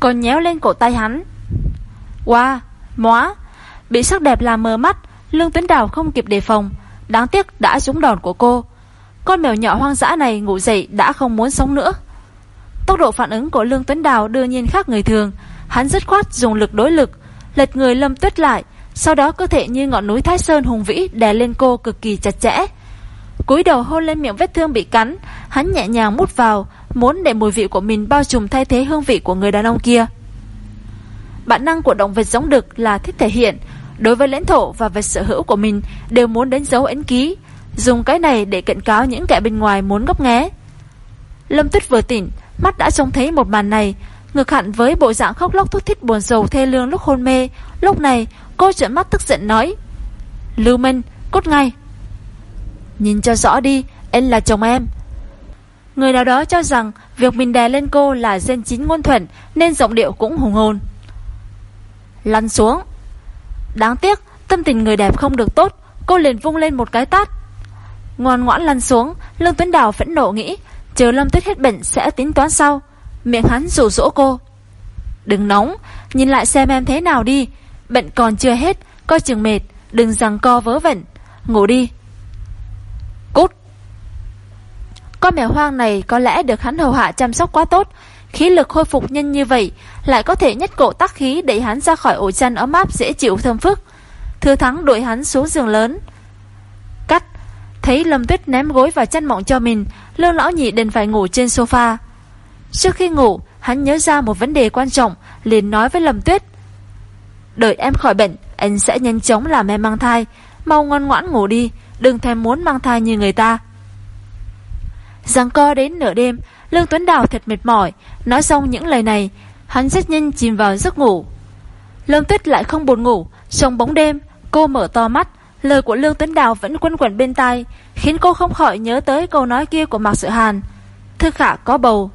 Còn nhéo lên cổ tay hắn Wow, móa Bị sắc đẹp làm mờ mắt Lương Tuấn Đào không kịp đề phòng Đáng tiếc đã trúng đòn của cô con mèo nhỏ hoang dã này ngủ dậy đã không muốn sống nữa. Tốc độ phản ứng của Lương Tuấn Đào đương nhiên khác người thường. Hắn dứt khoát dùng lực đối lực, lật người lâm tuyết lại, sau đó cơ thể như ngọn núi Thái Sơn hùng vĩ đè lên cô cực kỳ chặt chẽ. cúi đầu hôn lên miệng vết thương bị cắn, hắn nhẹ nhàng mút vào, muốn để mùi vị của mình bao trùm thay thế hương vị của người đàn ông kia. Bản năng của động vật giống đực là thích thể hiện, đối với lãnh thổ và vật sở hữu của mình đều muốn đánh dấu ấn ký, Dùng cái này để cảnh cáo những kẻ bên ngoài muốn gấp nghé Lâm Tuyết vừa tỉnh Mắt đã trông thấy một màn này Ngược hẳn với bộ dạng khóc lóc thút thít buồn rầu thê lương lúc hôn mê Lúc này cô trợn mắt tức giận nói Lưu Minh cút ngay. Nhìn cho rõ đi Anh là chồng em. Người nào đó cho rằng Việc mình đè lên cô là dân chính ngôn thuận Nên giọng điệu cũng hùng hồn. Lăn xuống. Đáng tiếc, tâm tình người đẹp không được tốt, Cô liền vung lên một cái tát. Ngoan ngoãn lăn xuống, Lương Tuấn Đào phẫn nộ nghĩ, Chờ Lâm Tuyết hết bệnh sẽ tính toán sau. Miệng hắn rủ rỗ cô, Đừng nóng, Nhìn lại xem em thế nào đi Bệnh còn chưa hết, Coi chừng mệt, Đừng rằng co vớ vẩn. Ngủ đi. Cút. Con mèo hoang này có lẽ được hắn hầu hạ chăm sóc quá tốt. Khí lực khôi phục nhanh như vậy, Lại có thể nhất cổ tắc khí Đẩy hắn ra khỏi ổ chăn ấm áp dễ chịu thơm phức. Thư thắng đuổi hắn xuống giường lớn. Cắt. Thấy Lâm Tuyết ném gối và chăn mỏng cho mình, Lương lão nhị đành phải ngủ trên sofa. Trước khi ngủ, Hắn nhớ ra một vấn đề quan trọng, liền nói với Lâm Tuyết. Đợi em khỏi bệnh, Anh sẽ nhanh chóng làm em mang thai. Mau ngoan ngoãn ngủ đi, Đừng thèm muốn mang thai như người ta. Giằng co đến nửa đêm, Lương Tuấn Đào thật mệt mỏi. Nói xong những lời này, Hắn rất nhanh chìm vào giấc ngủ. Lâm Tuyết lại không buồn ngủ. Trong bóng đêm, Cô mở to mắt. Lời của Lương Tuấn Đào vẫn quân quẩn bên tai, Khiến cô không khỏi nhớ tới câu nói kia của Mạc Sự Hàn. Thư khả có bầu.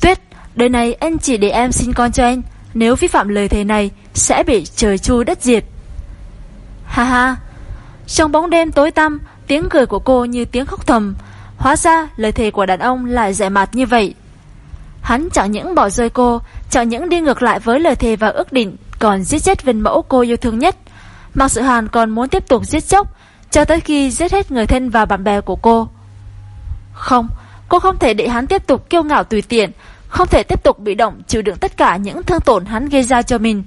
Tuyết, Đời này anh chỉ để em sinh con cho anh. Nếu vi phạm lời thề này Sẽ bị trời chu đất diệt. Ha ha. Trong bóng đêm tối tăm Tiếng cười của cô như tiếng khóc thầm. Hóa ra lời thề của đàn ông lại dẻ mặt như vậy. Hắn chẳng những bỏ rơi cô Chẳng những đi ngược lại với lời thề và ước định Còn giết chết viên mẫu cô yêu thương nhất. Mạc Sự Hàn còn muốn tiếp tục giết chóc cho tới khi giết hết người thân và bạn bè của cô. Không, cô không thể để hắn tiếp tục kiêu ngạo tùy tiện, không thể tiếp tục bị động chịu đựng tất cả những thương tổn hắn gây ra cho mình.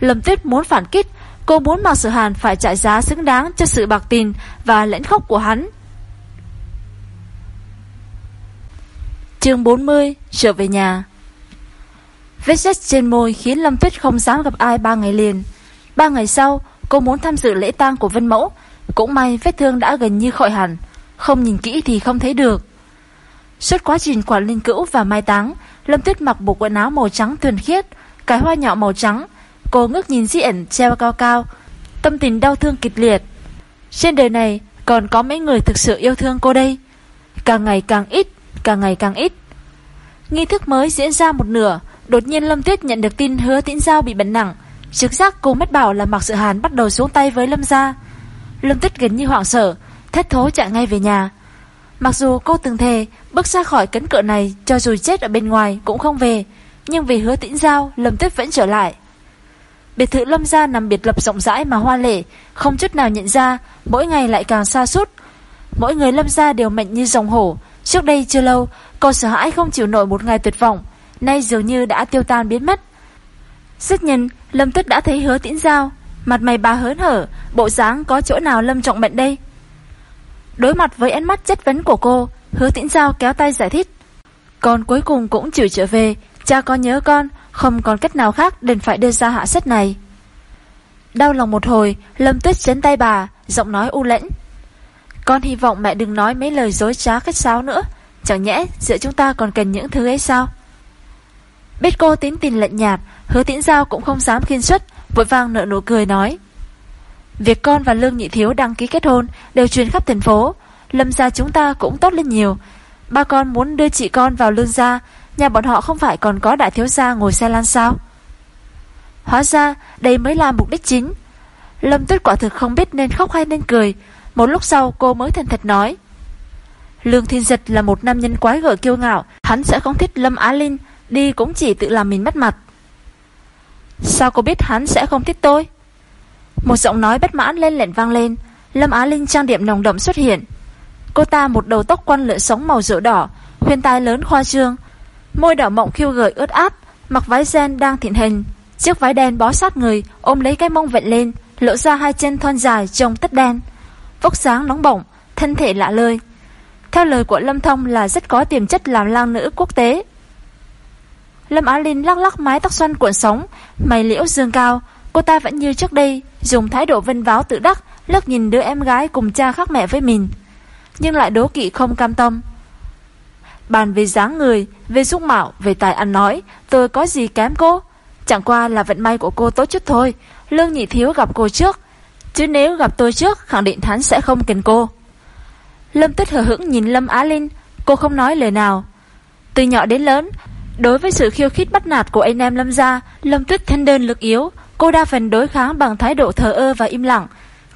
Lâm Tuyết muốn phản kích, cô muốn Mạc sử Hàn phải trả giá xứng đáng cho sự bạc tình và lẫn khóc của hắn. Chương 40 Trở về nhà Vết rách trên môi khiến Lâm Tuyết không dám gặp ai ba ngày liền. Ba ngày sau, cô muốn tham dự lễ tang của Vân Mẫu. Cũng may vết thương đã gần như khỏi hẳn. Không nhìn kỹ thì không thấy được. Suốt quá trình quản linh cữu và mai táng, Lâm Tuyết mặc bộ quần áo màu trắng thuần khiết, cái hoa nhỏ màu trắng. Cô ngước nhìn di ẩn treo cao cao, tâm tình đau thương kịch liệt. Trên đời này còn có mấy người thực sự yêu thương cô đây. Càng ngày càng ít, càng ngày càng ít. Nghi thức mới diễn ra một nửa, đột nhiên Lâm Tuyết nhận được tin hứa tĩnh giao bị bệnh nặng. Trực giác cô mất bảo là Mạc Sự Hàn bắt đầu xuống tay với Lâm gia. Lâm Tuyết gần như hoảng sợ, thất thố chạy ngay về nhà. Mặc dù cô từng thề bước ra khỏi cánh cửa này cho dù chết ở bên ngoài cũng không về, nhưng vì hứa tĩnh giao, Lâm Tuyết vẫn trở lại. Biệt thự Lâm gia nằm biệt lập rộng rãi mà hoa lệ, không chút nào nhận ra, mỗi ngày lại càng xa sút Mỗi người Lâm gia đều mạnh như dòng hổ, trước đây chưa lâu, cô sợ hãi không chịu nổi một ngày tuyệt vọng, nay dường như đã tiêu tan biến mất. Rất nhìn, Lâm Tuyết đã thấy hứa tĩnh giao, mặt mày bà hớn hở, bộ dáng có chỗ nào Lâm trọng mệnh đây. Đối mặt với ánh mắt chất vấn của cô, hứa tĩnh giao kéo tay giải thích. Con cuối cùng cũng chịu trở về, cha có nhớ con, không còn cách nào khác đành phải đưa ra hạ sách này. Đau lòng một hồi, Lâm Tuyết chấn tay bà, giọng nói u lẫn. Con hy vọng mẹ đừng nói mấy lời dối trá cách sáo nữa, chẳng nhẽ giữa chúng ta còn cần những thứ ấy sao? Biết cô tính tình lạnh nhạt, hứa tĩnh giao cũng không dám khiên xuất, vội vang nợ nụ cười nói. Việc con và Lương Nhị Thiếu đăng ký kết hôn đều truyền khắp thành phố, lâm gia chúng ta cũng tốt lên nhiều. Ba con muốn đưa chị con vào lương gia, nhà bọn họ không phải còn có đại thiếu gia ngồi xe lan sao? Hóa ra, đây mới là mục đích chính. Lâm Tuyết quả thực không biết nên khóc hay nên cười. Một lúc sau cô mới thành thật nói. Lương Thiên Giật là một nam nhân quái gở kiêu ngạo, hắn sẽ không thích Lâm Á Linh, đi cũng chỉ tự làm mình mất mặt. Sao cô biết hắn sẽ không thích tôi? Một giọng nói bất mãn lên lệnh vang lên, Lâm Á Linh trang điểm nồng đậm xuất hiện. Cô ta một đầu tóc quăn lượn sống màu rượu đỏ, huyền tai lớn khoa trương, môi đỏ mọng khiêu gợi ướt át, mặc váy gen đang thịnh hình, chiếc váy đen bó sát người, ôm lấy cái mông vẹn lên, lộ ra hai chân thon dài trông tất đen. Vóc sáng nóng bỏng, thân thể lạ lơi. Theo lời của Lâm Thông là rất có tiềm chất làm lang nữ quốc tế. Lâm Á Linh lắc lắc mái tóc xoăn cuộn sóng, mày liễu dương cao, cô ta vẫn như trước đây, dùng thái độ vinh váo tự đắc, lướt nhìn đứa em gái cùng cha khác mẹ với mình. Nhưng lại đố kỵ không cam tâm. Bàn về dáng người, về dung mạo, về tài ăn nói, tôi có gì kém cô? Chẳng qua là vận may của cô tốt chút thôi, lương nhị thiếu gặp cô trước. Chứ nếu gặp tôi trước, khẳng định hắn sẽ không cần cô. Lâm Tuyết hờ hững nhìn Lâm Á Linh, cô không nói lời nào. Từ nhỏ đến lớn, đối với sự khiêu khích bắt nạt của anh em Lâm gia, Lâm Tuyết thân đơn lực yếu, cô đa phần đối kháng bằng thái độ thờ ơ và im lặng.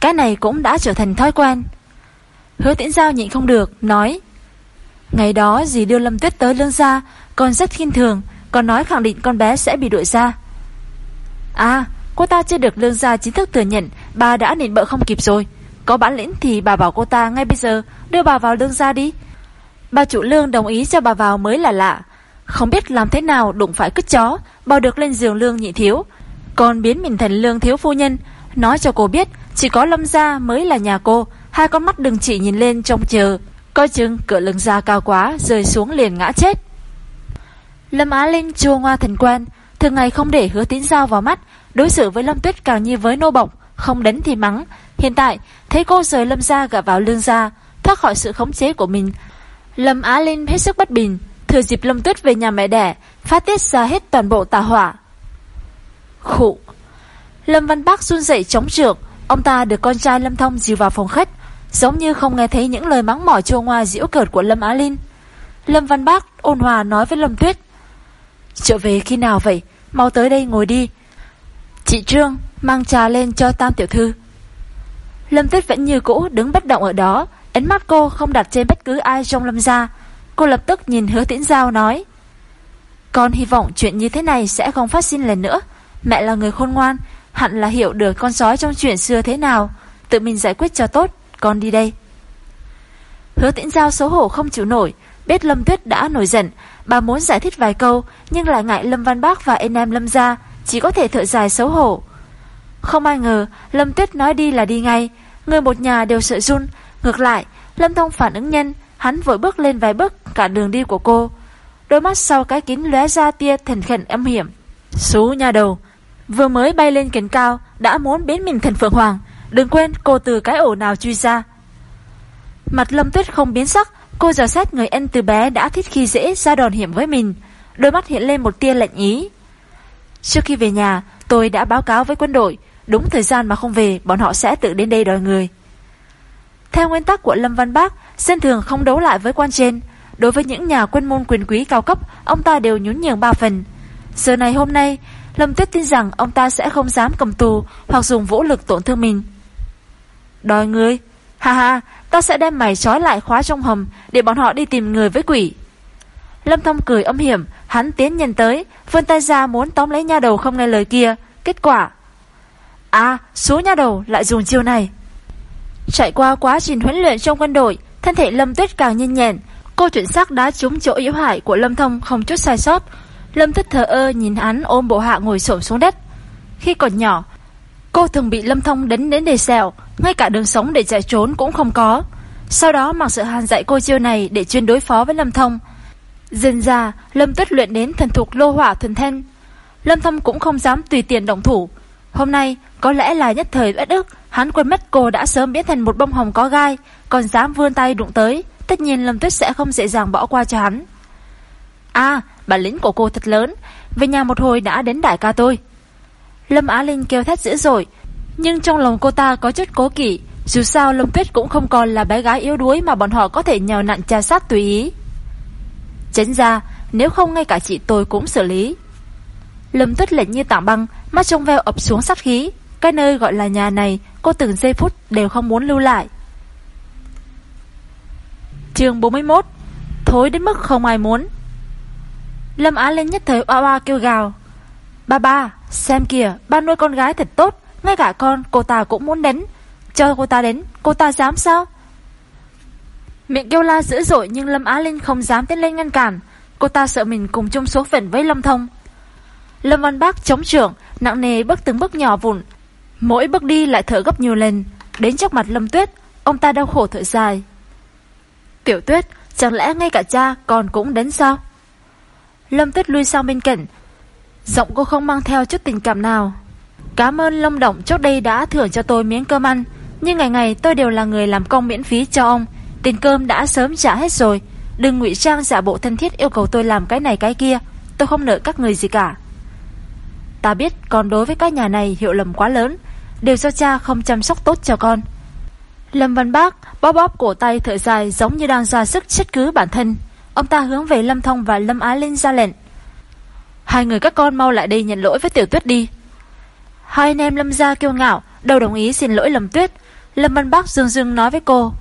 Cái này cũng đã trở thành thói quen. Hứa Tiễn Giao nhịn không được, nói Ngày đó dì đưa Lâm Tuyết tới lương gia, còn rất khiên thường, còn nói khẳng định con bé sẽ bị đuổi ra. À, cô ta chưa được lương gia chính thức thừa nhận, bà đã nịnh bợ không kịp rồi. Có bản lĩnh thì bà bảo cô ta ngay bây giờ đưa bà vào lương gia đi. Bà chủ lương đồng ý cho bà vào mới là lạ. Không biết làm thế nào đụng phải cứt chó, bao được lên giường lương nhị thiếu. Còn biến mình thành lương thiếu phu nhân, nói cho cô biết chỉ có lâm gia mới là nhà cô, hai con mắt đừng chỉ nhìn lên trông chờ. Coi chừng cửa lưng ra cao quá Rơi xuống liền ngã chết. Lâm Á Linh chua ngoa thần quan. Thường ngày không để hứa tín giao vào mắt. Đối xử với Lâm Tuyết càng như với nô bộc Không đánh thì mắng. Hiện tại thấy cô rời Lâm ra gạ vào lương ra Thoát khỏi sự khống chế của mình. Lâm Á Linh hết sức bất bình. Thừa dịp Lâm Tuyết về nhà mẹ đẻ Phát tiết ra hết toàn bộ tà hỏa. Khụ. Lâm Văn Bắc run dậy chống trượt Ông ta được con trai Lâm Thông dìu vào phòng khách, Giống như không nghe thấy những lời mắng mỏ chua ngoa diễu cợt của Lâm Á Linh. Lâm Văn Bác ôn hòa nói với Lâm Tuyết, Trở về khi nào vậy? Mau tới đây ngồi đi. Chị Trương, mang trà lên cho Tam Tiểu Thư. Lâm Tuyết vẫn như cũ đứng bất động ở đó, Ánh mắt cô không đặt trên bất cứ ai trong Lâm gia. Cô lập tức nhìn hứa tiễn giao nói, Con hy vọng chuyện như thế này sẽ không phát sinh lần nữa. Mẹ là người khôn ngoan Hẳn là hiểu được con sói trong chuyện xưa thế nào Tự mình giải quyết cho tốt con đi đây. Hứa tĩnh giao xấu hổ không chịu nổi, biết Lâm Tuyết đã nổi giận, bà muốn giải thích vài câu, nhưng lại ngại Lâm Văn Bác và anh em Lâm gia, chỉ có thể thở dài xấu hổ. Không ai ngờ, Lâm Tuyết nói đi là đi ngay, người một nhà đều sợ run, ngược lại, Lâm Thông phản ứng nhân, hắn vội bước lên vài bước cả đường đi của cô. Đôi mắt sau cái kín lóe ra tia thần khẩn âm hiểm. Xú nhà đầu, vừa mới bay lên cánh cao, đã muốn biến mình thành Phượng Hoàng. Đừng quên cô từ cái ổ nào chui ra. Mặt Lâm Tuyết không biến sắc, cô dò xét người anh từ bé đã thích khi dễ ra đòn hiểm với mình. Đôi mắt hiện lên một tia lạnh ý. Trước khi về nhà, tôi đã báo cáo với quân đội, đúng thời gian mà không về, bọn họ sẽ tự đến đây đòi người. Theo nguyên tắc của Lâm Văn Bác, dân thường không đấu lại với quan trên. Đối với những nhà quân môn quyền quý cao cấp, ông ta đều nhún nhường ba phần. Giờ này hôm nay, Lâm Tuyết tin rằng ông ta sẽ không dám cầm tù hoặc dùng vũ lực tổn thương mình. Đòi người? Ha ha, ta sẽ đem mày trói lại khóa trong hầm để bọn họ đi tìm người với quỷ. Lâm Thông cười âm hiểm, hắn tiến nhân tới, vươn tay ra muốn tóm lấy nha đầu không nghe lời kia. Kết quả... À, số nha đầu lại dùng chiêu này. Trải qua quá trình huấn luyện trong quân đội, thân thể Lâm Tuyết càng nhanh nhẹn. Cô chuyển sắc đã trúng chỗ yếu hại của Lâm Thông không chút sai sót. Lâm Tuyết thờ ơ nhìn hắn ôm bộ hạ ngồi xổm xuống đất. Khi còn nhỏ, cô thường bị Lâm Thông đánh đến đề sẹo, ngay cả đường sống để chạy trốn cũng không có. Sau đó Mạc Sự Hàn dạy cô chiêu này để chuyên đối phó với Lâm Thông. Dần ra, Lâm Tuyết luyện đến thần thục lô hỏa thần thân. Lâm Thông cũng không dám tùy tiện động thủ. Hôm nay, có lẽ là nhất thời bất ức, hắn quên mất cô đã sớm biến thành một bông hồng có gai, còn dám vươn tay đụng tới, tất nhiên Lâm Tuyết sẽ không dễ dàng bỏ qua cho hắn. À, bản lĩnh của cô thật lớn, về nhà một hồi đã đến đại ca tôi. Lâm Á Linh kêu thét dữ dội, nhưng trong lòng cô ta có chút cố kỵ, dù sao Lâm Tuyết cũng không còn là bé gái yếu đuối mà bọn họ có thể nhào nặn tra sát tùy ý. Tránh ra, nếu không ngay cả chị tôi cũng xử lý. Lâm Tuyết lệnh như tảng băng, mắt trong veo ập xuống sát khí. Cái nơi gọi là nhà này, cô từng giây phút đều không muốn lưu lại. chương 41 Thối đến mức không ai muốn Lâm Á Linh nhất thời oa oa kêu gào. Ba ba, xem kìa, ba nuôi con gái thật tốt Ngay cả con, cô ta cũng muốn đến. Cho cô ta đến, cô ta dám sao? Miệng kêu la dữ dội Nhưng Lâm Á Linh không dám tiến lên ngăn cản. Cô ta sợ mình cùng chung số phận với Lâm Thông. Lâm Văn Bác chống trưởng Nặng nề bước từng bước nhỏ vụn. Mỗi bước đi lại thở gấp nhiều lần. Đến trước mặt Lâm Tuyết Ông ta đau khổ thở dài. Tiểu Tuyết Chẳng lẽ ngay cả cha còn cũng đến sao? Lâm Tuyết lui sang bên cạnh. Giọng cô không mang theo chút tình cảm nào. Cảm ơn Lâm Động, trước đây đã thưởng cho tôi miếng cơm ăn, Nhưng ngày ngày tôi đều là người làm công miễn phí cho ông. Tiền cơm đã sớm trả hết rồi. Đừng ngụy trang giả bộ thân thiết yêu cầu tôi làm cái này cái kia. Tôi không nợ các người gì cả. Ta biết còn đối với các nhà này hiệu lầm quá lớn, Đều do cha không chăm sóc tốt cho con. Lâm Văn Bác bóp bóp cổ tay thở dài giống như đang ra sức chất cứ bản thân. Ông ta hướng về Lâm Thông và Lâm Á Linh ra lệnh. Hai người các con mau lại đây nhận lỗi với Tiểu Tuyết đi. Hai anh em Lâm gia kiêu ngạo Đầu đồng ý xin lỗi Lâm Tuyết. Lâm Văn Bác dương dương nói với cô,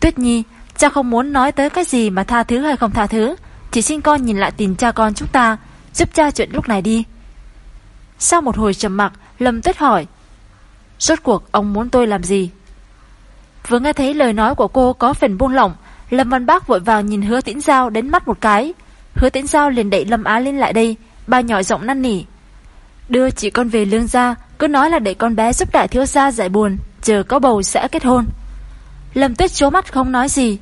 Tuyết Nhi, Cha không muốn nói tới cái gì mà tha thứ hay không tha thứ. Chỉ xin con nhìn lại tình cha con chúng ta, Giúp cha chuyện lúc này đi. Sau một hồi trầm mặc, Lâm Tuyết hỏi, Rốt cuộc ông muốn tôi làm gì? Vừa nghe thấy lời nói của cô có phần buông lỏng Lâm Văn Bác vội vàng nhìn hứa tiễn giao đến mắt một cái. Hứa tiễn giao liền đẩy Lâm Á Linh lại đây Bà nhỏ giọng năn nỉ. Đưa chị con về lương gia, Cứ nói là để con bé giúp đại thiếu gia giải buồn, Chờ có bầu sẽ kết hôn. Lâm Tuyết chố mắt không nói gì.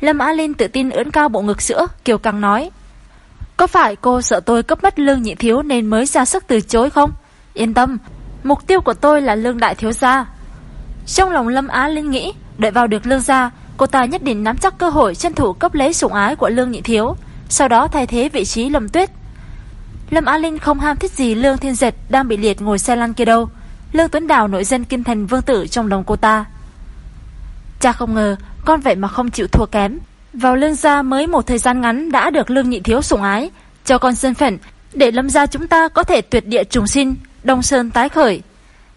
Lâm Á Linh tự tin ưỡn cao bộ ngực sữa, Kiều càng nói, Có phải cô sợ tôi cấp mất lương nhị thiếu Nên mới ra sức từ chối không? Yên tâm, Mục tiêu của tôi là lương đại thiếu gia. Trong lòng Lâm Á Linh nghĩ, Đợi vào được lương gia Cô ta nhất định nắm chắc cơ hội tranh thủ cấp lấy sủng ái của lương nhị thiếu, Sau đó thay thế vị trí Lâm Tuyết. Lâm Á Linh không ham thích gì Lương Thiên Dệt đang bị liệt ngồi xe lăn kia đâu. Lương Tuấn Đào nội dân kinh thành vương tử trong lòng cô ta. Cha không ngờ, con vậy mà không chịu thua kém. Vào lương gia mới một thời gian ngắn đã được lương nhị thiếu sủng ái. Cho con dân phận, Để lâm gia chúng ta có thể tuyệt địa trùng sinh, Đông Sơn tái khởi.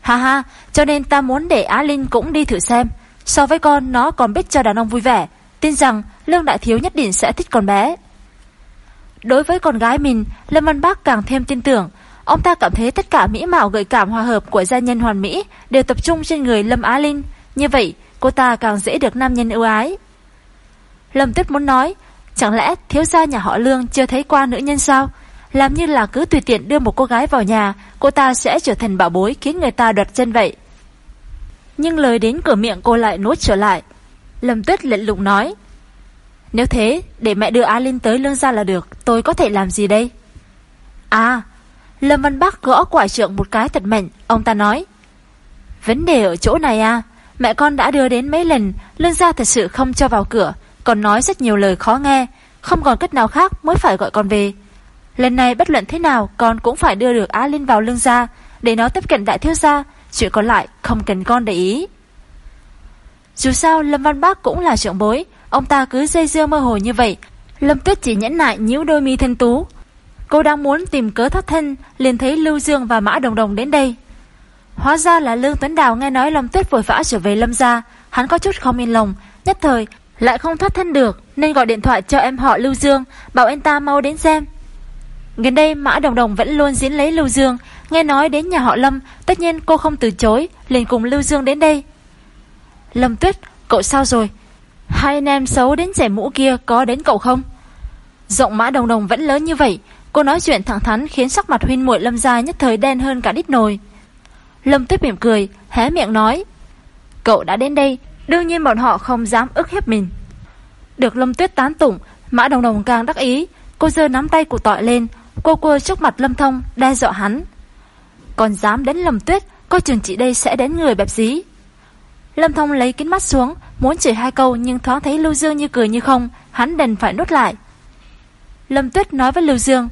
Ha ha, cho nên ta muốn để Á Linh cũng đi thử xem. So với con nó còn biết cho đàn ông vui vẻ Tin rằng lương đại thiếu nhất định sẽ thích con bé Đối với con gái mình Lâm Văn Bác càng thêm tin tưởng Ông ta cảm thấy tất cả mỹ mạo gợi cảm hòa hợp của gia nhân hoàn mỹ đều tập trung trên người Lâm Á Linh. Như vậy, cô ta càng dễ được nam nhân ưu ái. Lâm Tuyết muốn nói, chẳng lẽ thiếu gia nhà họ Lương chưa thấy qua nữ nhân sao? Làm như là cứ tùy tiện đưa một cô gái vào nhà, cô ta sẽ trở thành bảo bối khiến người ta đoạt chân vậy. Nhưng lời đến cửa miệng cô lại nuốt trở lại. Lâm Tuyết lệnh lụng nói, nếu thế, để mẹ đưa Á Linh tới lương gia là được, tôi có thể làm gì đây? À, Lâm Văn Bắc gõ quả trượng một cái thật mạnh, ông ta nói. Vấn đề ở chỗ này à, mẹ con đã đưa đến mấy lần, lương gia thật sự không cho vào cửa, còn nói rất nhiều lời khó nghe, không còn cách nào khác mới phải gọi con về. Lần này bất luận thế nào, con cũng phải đưa được Á Linh vào lương gia, để nó tiếp cận đại thiếu gia, chuyện còn lại không cần con để ý. Dù sao, Lâm Văn bác cũng là trưởng bối, ông ta cứ dây dưa mơ hồ như vậy. Lâm Tuyết chỉ nhẫn nại nhíu đôi mi thân tú. Cô đang muốn tìm cớ thoát thân, liền thấy Lưu Dương và Mã Đồng Đồng đến đây. Hóa ra là Lương Tuấn Đào nghe nói Lâm Tuyết vội vã trở về Lâm gia, hắn có chút không yên lòng, nhất thời lại không thoát thân được, nên gọi điện thoại cho em họ Lưu Dương, bảo anh ta mau đến xem. Gần đây Mã Đồng Đồng vẫn luôn diễn lấy Lưu Dương, nghe nói đến nhà họ Lâm, tất nhiên cô không từ chối, liền cùng Lưu Dương đến đây. Lâm Tuyết, cậu sao rồi? Hai anh em xấu đến rẻ mũ kia có đến cậu không? Rộng Mã Đồng Đồng vẫn lớn như vậy, cô nói chuyện thẳng thắn khiến sắc mặt huynh muội Lâm gia nhất thời đen hơn cả đít nồi. Lâm Tuyết mỉm cười, hé miệng nói, cậu đã đến đây, đương nhiên bọn họ không dám ức hiếp mình. Được Lâm Tuyết tán tụng, Mã Đồng Đồng càng đắc ý, cô giơ nắm tay của tọi lên, Cô cô trước mặt Lâm Thông, đe dọa hắn. Còn dám đến Lâm Tuyết, Coi chừng chị đây sẽ đến người bẹp dí. Lâm Thông lấy kính mắt xuống, Muốn chửi hai câu nhưng thoáng thấy Lưu Dương như cười như không, Hắn đành phải nuốt lại. Lâm Tuyết nói với Lưu Dương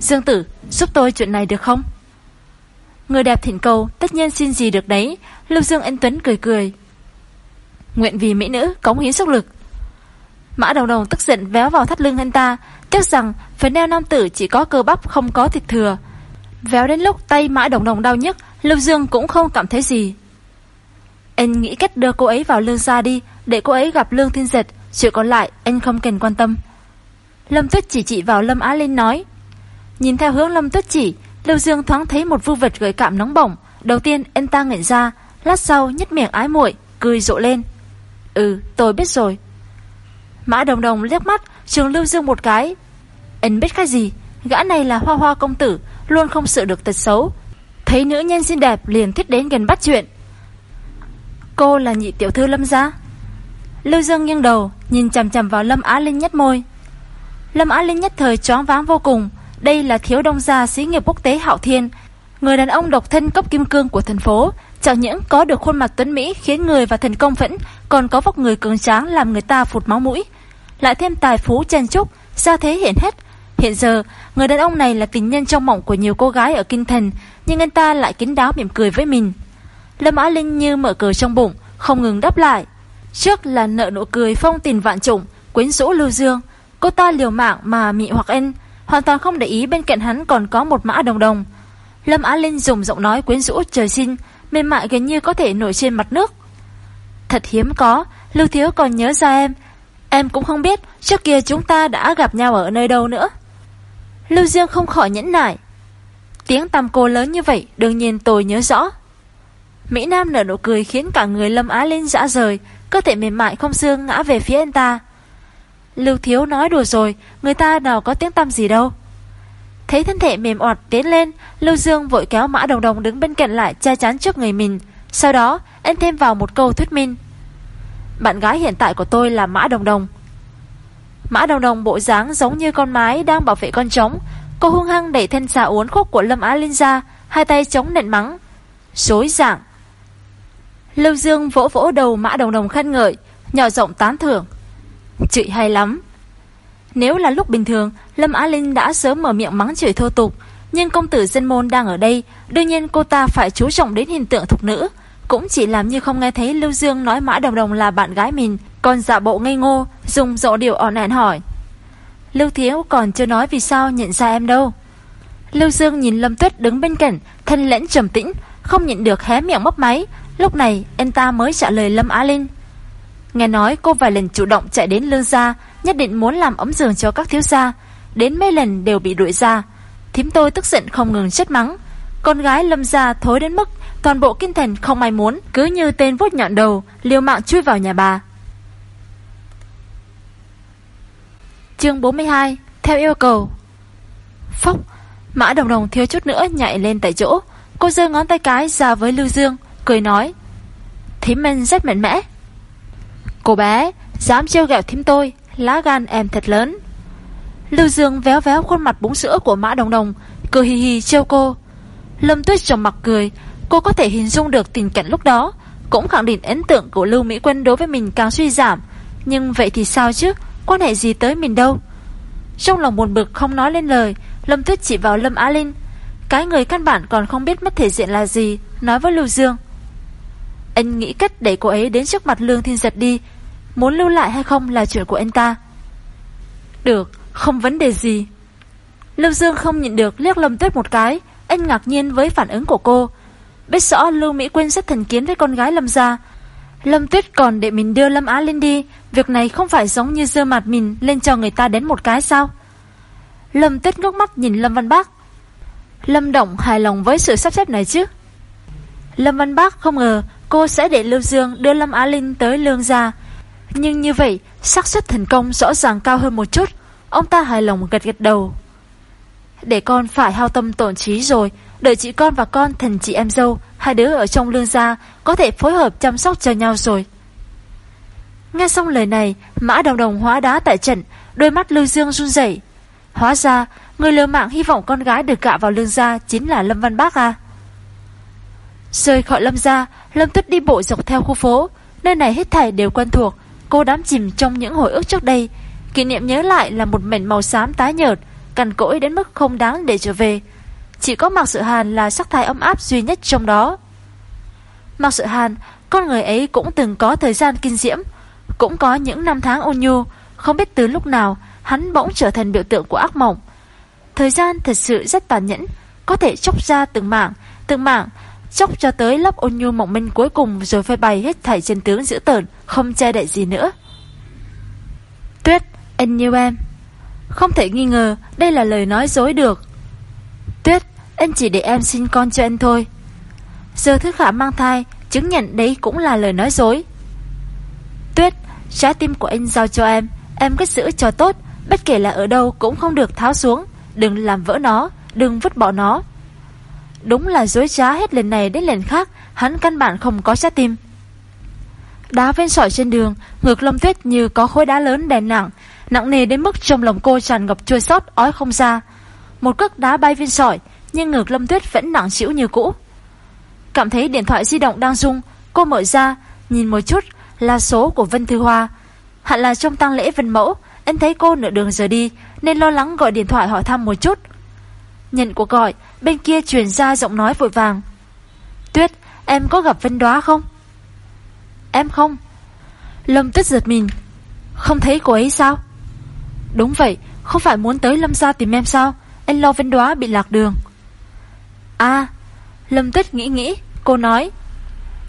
Dương tử, giúp tôi chuyện này được không? Người đẹp thỉnh cầu, Tất nhiên xin gì được đấy. Lưu Dương anh Tuấn cười cười. Nguyện vì mỹ nữ cống hiến sức lực. Mã đầu đầu tức giận véo vào thắt lưng anh ta Tiếc rằng phần neo nam tử chỉ có cơ bắp không có thịt thừa. Véo đến lúc tay mã đồng đồng đau nhức, Lưu Dương cũng không cảm thấy gì. Anh nghĩ cách đưa cô ấy vào lương gia đi, Để cô ấy gặp lương thiên dệt Chuyện còn lại anh không cần quan tâm. Lâm Tuyết chỉ chỉ vào Lâm Á Linh nói, Nhìn theo hướng Lâm Tuyết chỉ, Lưu Dương thoáng thấy một vư vật gợi cảm nóng bỏng. Đầu tiên, anh ta ngẩn ra, Lát sau nhếch miệng ái muội, Cười rộ lên. Ừ tôi biết rồi. Mã Đồng Đồng liếc mắt, Trường Lưu Dương một cái anh biết cái gì? Gã này là hoa hoa công tử Luôn không sợ được tật xấu. Thấy nữ nhân xinh đẹp liền thích đến gần bắt chuyện. Cô là nhị tiểu thư Lâm gia. Lưu Dương nghiêng đầu Nhìn chằm chằm vào Lâm Á Linh nhất môi. Lâm Á Linh nhất thời choáng váng vô cùng. Đây là thiếu đông gia xí nghiệp quốc tế Hạo Thiên Người đàn ông độc thân cấp kim cương của thành phố. Chẳng những có được khuôn mặt tuấn Mỹ khiến người và thần công phẫn Còn có vóc người cường tráng làm người ta phụt máu mũi. Lại thêm tài phú chen trúc, gia thế hiện hết. Hiện giờ, người đàn ông này là tình nhân trong mộng của nhiều cô gái ở kinh thành, nhưng anh ta lại kín đáo mỉm cười với mình. Lâm Á Linh như mở cờ trong bụng, không ngừng đáp lại. Trước là nợ nụ cười phong tình vạn trụng, quyến rũ Lưu Dương. Cô ta liều mạng mà mị hoặc anh, hoàn toàn không để ý bên cạnh hắn còn có một mã đồng đồng. Lâm Á Linh dùng giọng nói quyến rũ trời sinh, mềm mại gần như có thể nổi trên mặt nước. Thật hiếm có, Lưu Thiếu còn nhớ ra em, Em cũng không biết trước kia chúng ta đã gặp nhau ở nơi đâu nữa. Lưu Dương không khỏi nhẫn nại. Tiếng tăm cô lớn như vậy đương nhiên tôi nhớ rõ. Mỹ Nam nở nụ cười khiến cả người Lâm Á Linh dã rời, cơ thể mềm mại không xương ngã về phía anh ta. Lưu Thiếu nói đùa rồi, người ta nào có tiếng tăm gì đâu. Thấy thân thể mềm ọt tiến lên, Lưu Dương vội kéo Mã Đồng Đồng đứng bên cạnh lại che chắn trước người mình. Sau đó, anh thêm vào một câu thuyết minh. Bạn gái hiện tại của tôi là Mã Đồng Đồng Mã Đồng Đồng bộ dáng giống như con mái Đang bảo vệ con trống. Cô hung hăng đẩy thân xà uốn khúc của Lâm Á Linh ra Hai tay chống nện mắng. Xối dạng Lưu Dương vỗ vỗ đầu Mã Đồng Đồng khen ngợi Nhỏ rộng tán thưởng. Chửi hay lắm. Nếu là lúc bình thường Lâm Á Linh đã sớm mở miệng mắng chửi thô tục. Nhưng công tử dân môn đang ở đây Đương nhiên cô ta phải chú trọng đến hình tượng thục nữ. Cũng chỉ làm như không nghe thấy Lưu Dương nói Mã Đồng Đồng là bạn gái mình, còn giả bộ ngây ngô, dùng dỗ điều ỏn ẻn hỏi. Lưu Thiếu còn chưa nói vì sao nhận ra em đâu. Lưu Dương nhìn Lâm Tuyết đứng bên cạnh, thân lẫn trầm tĩnh, không nhịn được hé miệng mấp máy. Lúc này, anh ta mới trả lời Lâm Á Linh. Nghe nói cô vài lần chủ động chạy đến lương gia, nhất định muốn làm ấm giường cho các thiếu gia. Đến mấy lần đều bị đuổi ra. Thím tôi tức giận không ngừng chất mắng. Con gái Lâm gia thối đến mức Toàn bộ kinh thần không ai muốn Cứ như tên vuốt nhọn đầu Liều mạng chui vào nhà bà Chương 42 Theo yêu cầu. Phúc, Mã đồng đồng thiếu chút nữa nhảy lên tại chỗ. Cô giơ ngón tay cái ra với Lưu Dương, Cười nói, Thím mình rất mạnh mẽ. Cô bé, Dám trêu ghẹo thím tôi, Lá gan em thật lớn. Lưu Dương véo véo khuôn mặt búng sữa của Mã Đồng Đồng, Cười hì hì trêu cô. Lâm Tuyết trầm mặt cười, Cô có thể hình dung được tình cảnh lúc đó, Cũng khẳng định ấn tượng của Lưu Mỹ Quân đối với mình càng suy giảm. Nhưng vậy thì sao chứ? Quan hệ gì tới mình đâu. Trong lòng buồn bực không nói lên lời, Lâm Tuyết chỉ vào Lâm Á Linh. Cái người căn bản còn không biết mất thể diện là gì, Nói với Lưu Dương. Anh nghĩ cách để cô ấy đến trước mặt Lương Thiên Giật đi, Muốn lưu lại hay không là chuyện của anh ta. Được, Không vấn đề gì. Lưu Dương không nhịn được liếc Lâm Tuyết một cái, Anh ngạc nhiên với phản ứng của cô. Biết rõ Lưu Mỹ Quyên rất thần kiến với con gái Lâm gia Lâm Tuyết còn để mình đưa Lâm Á lên đi. Việc này không phải giống như dơ mặt mình Lên cho người ta đến một cái sao? Lâm Tuyết ngước mắt nhìn Lâm Văn Bác. Lâm Động hài lòng với sự sắp xếp này chứ? Lâm Văn Bác không ngờ Cô sẽ để Lưu Dương đưa Lâm Á Linh tới lương gia. Nhưng như vậy, xác suất thành công rõ ràng cao hơn một chút. Ông ta hài lòng gật gật đầu. Để con phải hao tâm tổn trí rồi Đợi chị con và con thành chị em dâu, Hai đứa ở trong lương gia, Có thể phối hợp chăm sóc cho nhau rồi. Nghe xong lời này, Mã đồng đồng hóa đá tại trận, Đôi mắt Lưu Dương run rẩy. Hóa ra, Người lừa mạng hy vọng con gái được gạ vào lương gia Chính là Lâm Văn Bác à? Rời khỏi Lâm gia, Lâm Tuyết đi bộ dọc theo khu phố. Nơi này hết thảy đều quen thuộc, Cô đám chìm trong những hồi ức trước đây. Kỷ niệm nhớ lại là một mảnh màu xám tái nhợt, Cằn cỗi đến mức không đáng để trở về. Chỉ có Mạc Sự Hàn là sắc thái ấm áp duy nhất trong đó. Mạc Sự Hàn Con người ấy cũng từng có thời gian kinh diễm Cũng có những năm tháng ôn nhu. Không biết từ lúc nào Hắn bỗng trở thành biểu tượng của ác mộng. Thời gian thật sự rất tàn nhẫn Có thể chốc ra từng mảng Từng mảng chốc cho tới lớp ôn nhu mộng minh cuối cùng Rồi phơi bày hết thảy chân tướng dữ tợn Không che đậy gì nữa. Tuyết, anh yêu em. Không thể nghi ngờ Đây là lời nói dối được. Tuyết, anh chỉ để em sinh con cho anh thôi. Giờ thức khả mang thai Chứng nhận đấy cũng là lời nói dối. Tuyết, trái tim của anh giao cho em. Em cứ giữ cho tốt Bất kể là ở đâu cũng không được tháo xuống. Đừng làm vỡ nó Đừng vứt bỏ nó. Đúng là dối trá hết lần này đến lần khác Hắn căn bản không có trái tim. Đá ven sỏi trên đường Ngược lâm tuyết như có khối đá lớn đè nặng Nặng nề đến mức trong lòng cô tràn ngập chua sót ói không ra. Một cước đá bay viên sỏi nhưng ngược lâm tuyết vẫn nặng chịu như cũ. Cảm thấy điện thoại di động đang rung, Cô mở ra, Nhìn một chút là số của Vân Thư Hoa. Hẳn là trong tang lễ Vân Mẫu Anh thấy cô nửa đường rời đi, Nên lo lắng gọi điện thoại hỏi thăm một chút. Nhận cuộc gọi, Bên kia truyền ra giọng nói vội vàng. Tuyết, em có gặp Vân Đoá không? Em không. Lâm Tuyết giật mình. Không thấy cô ấy sao? Đúng vậy, Không phải muốn tới Lâm gia tìm em sao? Anh lo Vân Đoá bị lạc đường. À Lâm Tuyết nghĩ nghĩ, Cô nói,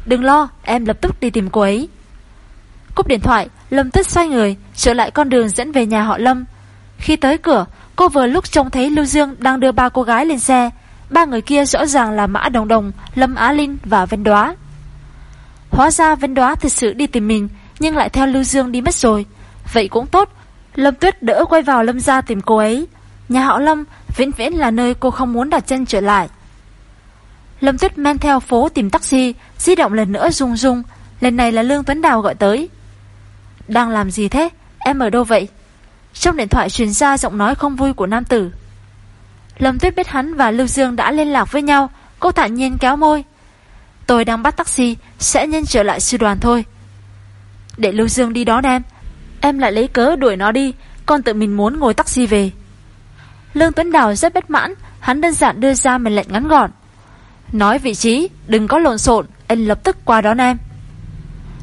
Đừng lo, em lập tức đi tìm cô ấy. Cúp điện thoại, Lâm Tuyết xoay người, Trở lại con đường dẫn về nhà họ Lâm. Khi tới cửa, Cô vừa lúc trông thấy Lưu Dương đang đưa ba cô gái lên xe. Ba người kia rõ ràng là Mã Đồng Đồng, Lâm Á Linh và Vân Đoá. Hóa ra Vân Đoá thật sự đi tìm mình, Nhưng lại theo Lưu Dương đi mất rồi. Vậy cũng tốt, Lâm Tuyết đỡ quay vào Lâm ra tìm cô ấy. Nhà họ Lâm vĩnh viễn là nơi cô không muốn đặt chân trở lại. Lâm Tuyết men theo phố tìm taxi, Di động lần nữa rung rung. Lần này là Lương Tuấn Đào gọi tới. Đang làm gì thế? Em ở đâu vậy? Trong điện thoại truyền ra giọng nói không vui của nam tử. Lâm Tuyết biết hắn và Lưu Dương đã liên lạc với nhau. Cô thản nhiên kéo môi. Tôi đang bắt taxi, Sẽ nhân trở lại sư đoàn thôi. Để Lưu Dương đi đón em. Em lại lấy cớ đuổi nó đi. Con tự mình muốn ngồi taxi về. Lương Tuấn Đào rất bất mãn. Hắn đơn giản đưa ra mệnh lệnh ngắn gọn. Nói vị trí, Đừng có lộn xộn, Anh lập tức qua đón em.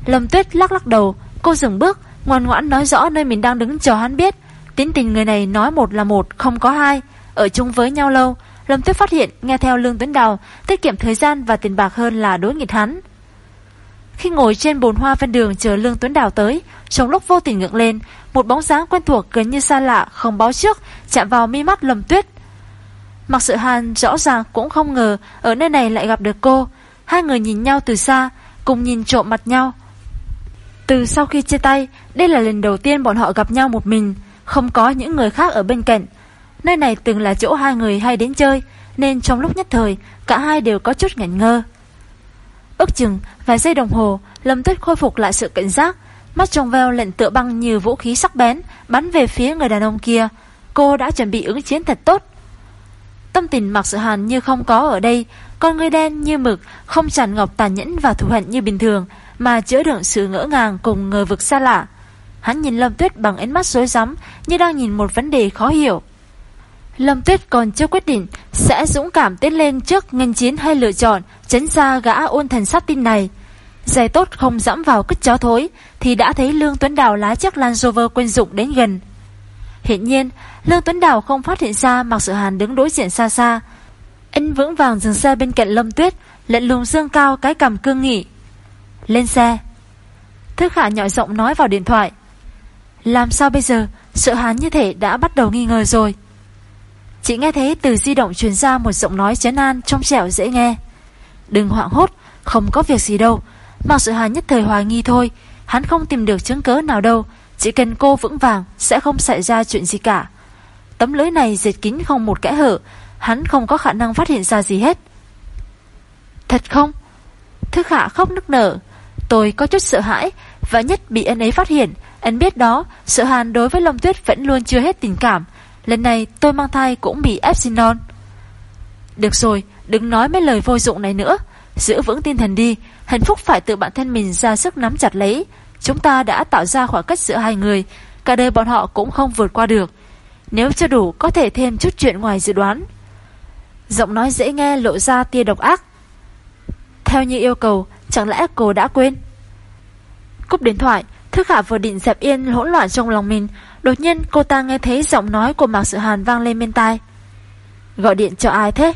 Lâm Tuyết lắc lắc đầu, Cô dừng bước, Ngoan ngoãn nói rõ nơi mình đang đứng cho hắn biết. Tính tình người này nói một là một, Không có hai. Ở chung với nhau lâu, Lâm Tuyết phát hiện nghe theo Lương Tuấn Đào, Tiết kiệm thời gian và tiền bạc hơn là đối nghịch hắn. Khi ngồi trên bồn hoa ven đường chờ Lương Tuấn Đào tới, Trong lúc vô tình ngượng lên, Một bóng dáng quen thuộc gần như xa lạ, Không báo trước, Chạm vào mi mắt Lâm Tuyết. Mặc sự hàn rõ ràng cũng không ngờ Ở nơi này lại gặp được cô Hai người nhìn nhau từ xa Cùng nhìn trộm mặt nhau Từ sau khi chia tay Đây là lần đầu tiên bọn họ gặp nhau một mình không có những người khác ở bên cạnh. Nơi này từng là chỗ hai người hay đến chơi, nên trong lúc nhất thời, cả hai đều có chút ngẩn ngơ. Ước chừng, vài giây đồng hồ, Lâm Tuyết khôi phục lại sự cảnh giác, mắt trong veo lệnh tựa băng như vũ khí sắc bén, bắn về phía người đàn ông kia. Cô đã chuẩn bị ứng chiến thật tốt. Tâm tình mặc sự hàn như không có ở đây, con người đen như mực, không tràn ngọc tàn nhẫn và thù hận như bình thường, mà chữa đựng sự ngỡ ngàng cùng ngờ vực xa lạ. Hắn nhìn Lâm Tuyết bằng ánh mắt rối rắm, như đang nhìn một vấn đề khó hiểu. Lâm Tuyết còn chưa quyết định sẽ dũng cảm tiến lên trước ngành chiến hay lựa chọn tránh xa gã ôn thần sát tin này. Giày tốt không dẫm vào cứt chó thối thì đã thấy Lương Tuấn Đào lái chiếc Land Rover quân dụng đến gần. Hiện nhiên, Lương Tuấn Đào không phát hiện ra Mạc Sự Hàn đứng đối diện xa xa. Anh vững vàng dừng xe bên cạnh Lâm Tuyết, lệnh lùng dương cao cái cầm cương nghị. Lên xe. Thức Khả nhỏ giọng nói vào điện thoại. Làm sao bây giờ, Sự Hàn như thể đã bắt đầu nghi ngờ rồi. Chị nghe thấy từ di động truyền ra một giọng nói chấn an trong trẻo dễ nghe. Đừng hoảng hốt, không có việc gì đâu. Mạc Sự Hàn nhất thời hoài nghi thôi, hắn không tìm được chứng cớ nào đâu, chỉ cần cô vững vàng sẽ không xảy ra chuyện gì cả. Tấm lưới này dệt kín không một kẽ hở, hắn không có khả năng phát hiện ra gì hết. Thật không? Thức hạ khóc nức nở. Tôi có chút sợ hãi, và nhất bị anh ấy phát hiện. Anh biết đó, sợ hàn đối với Long Tuyết vẫn luôn chưa hết tình cảm. Lần này tôi mang thai cũng bị Epsilon. Được rồi, đừng nói mấy lời vô dụng này nữa. Giữ vững tinh thần đi, hạnh phúc phải tự bản thân mình ra sức nắm chặt lấy. Chúng ta đã tạo ra khoảng cách giữa hai người, cả đời bọn họ cũng không vượt qua được. Nếu chưa đủ, có thể thêm chút chuyện ngoài dự đoán. Giọng nói dễ nghe lộ ra tia độc ác. Theo như yêu cầu, chẳng lẽ cô đã quên? Cúp điện thoại, Thức Khả vừa định dẹp yên hỗn loạn trong lòng mình, đột nhiên cô ta nghe thấy giọng nói của Mạc Sự Hàn vang lên bên tai. Gọi điện cho ai thế?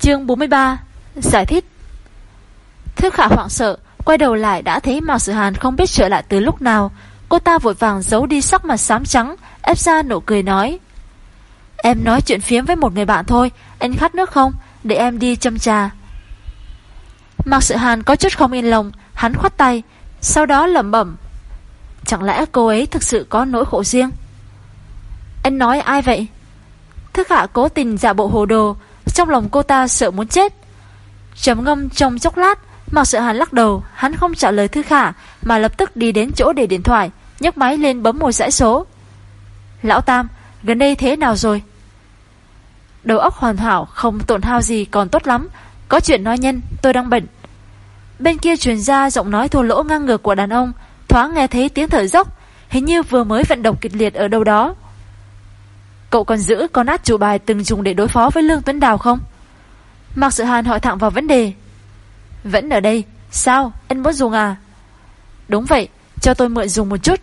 Chương 43 Giải thích Thức Khả hoảng sợ, quay đầu lại đã thấy Mạc Sự Hàn không biết trở lại từ lúc nào. Cô ta vội vàng giấu đi sắc mặt xám trắng, ép ra nụ cười nói. Em nói chuyện phiếm với một người bạn thôi, anh khát nước không? Để em đi châm trà. Mạc Sự Hàn có chút không yên lòng, hắn khoát tay, sau đó lẩm bẩm. Chẳng lẽ cô ấy thực sự có nỗi khổ riêng? Anh nói ai vậy? Thức hạ cố tình giả bộ hồ đồ, trong lòng cô ta sợ muốn chết. Trầm ngâm trong chốc lát, Mạc Sự Hàn lắc đầu, hắn không trả lời Thư Khả, mà lập tức đi đến chỗ để điện thoại, nhấc máy lên bấm một dãy số. Lão Tam, gần đây thế nào rồi? Đầu óc hoàn hảo, không tổn hao gì còn tốt lắm, có chuyện nói nhân, tôi đang bệnh. Bên kia truyền ra giọng nói thô lỗ ngang ngược của đàn ông, thoáng nghe thấy tiếng thở dốc, hình như vừa mới vận động kịch liệt ở đâu đó. Cậu còn giữ con át chủ bài từng dùng để đối phó với Lương Tuấn Đào không? Mạc Sự Hàn hỏi thẳng vào vấn đề. Vẫn ở đây, sao? Anh muốn dùng à? Đúng vậy, cho tôi mượn dùng một chút.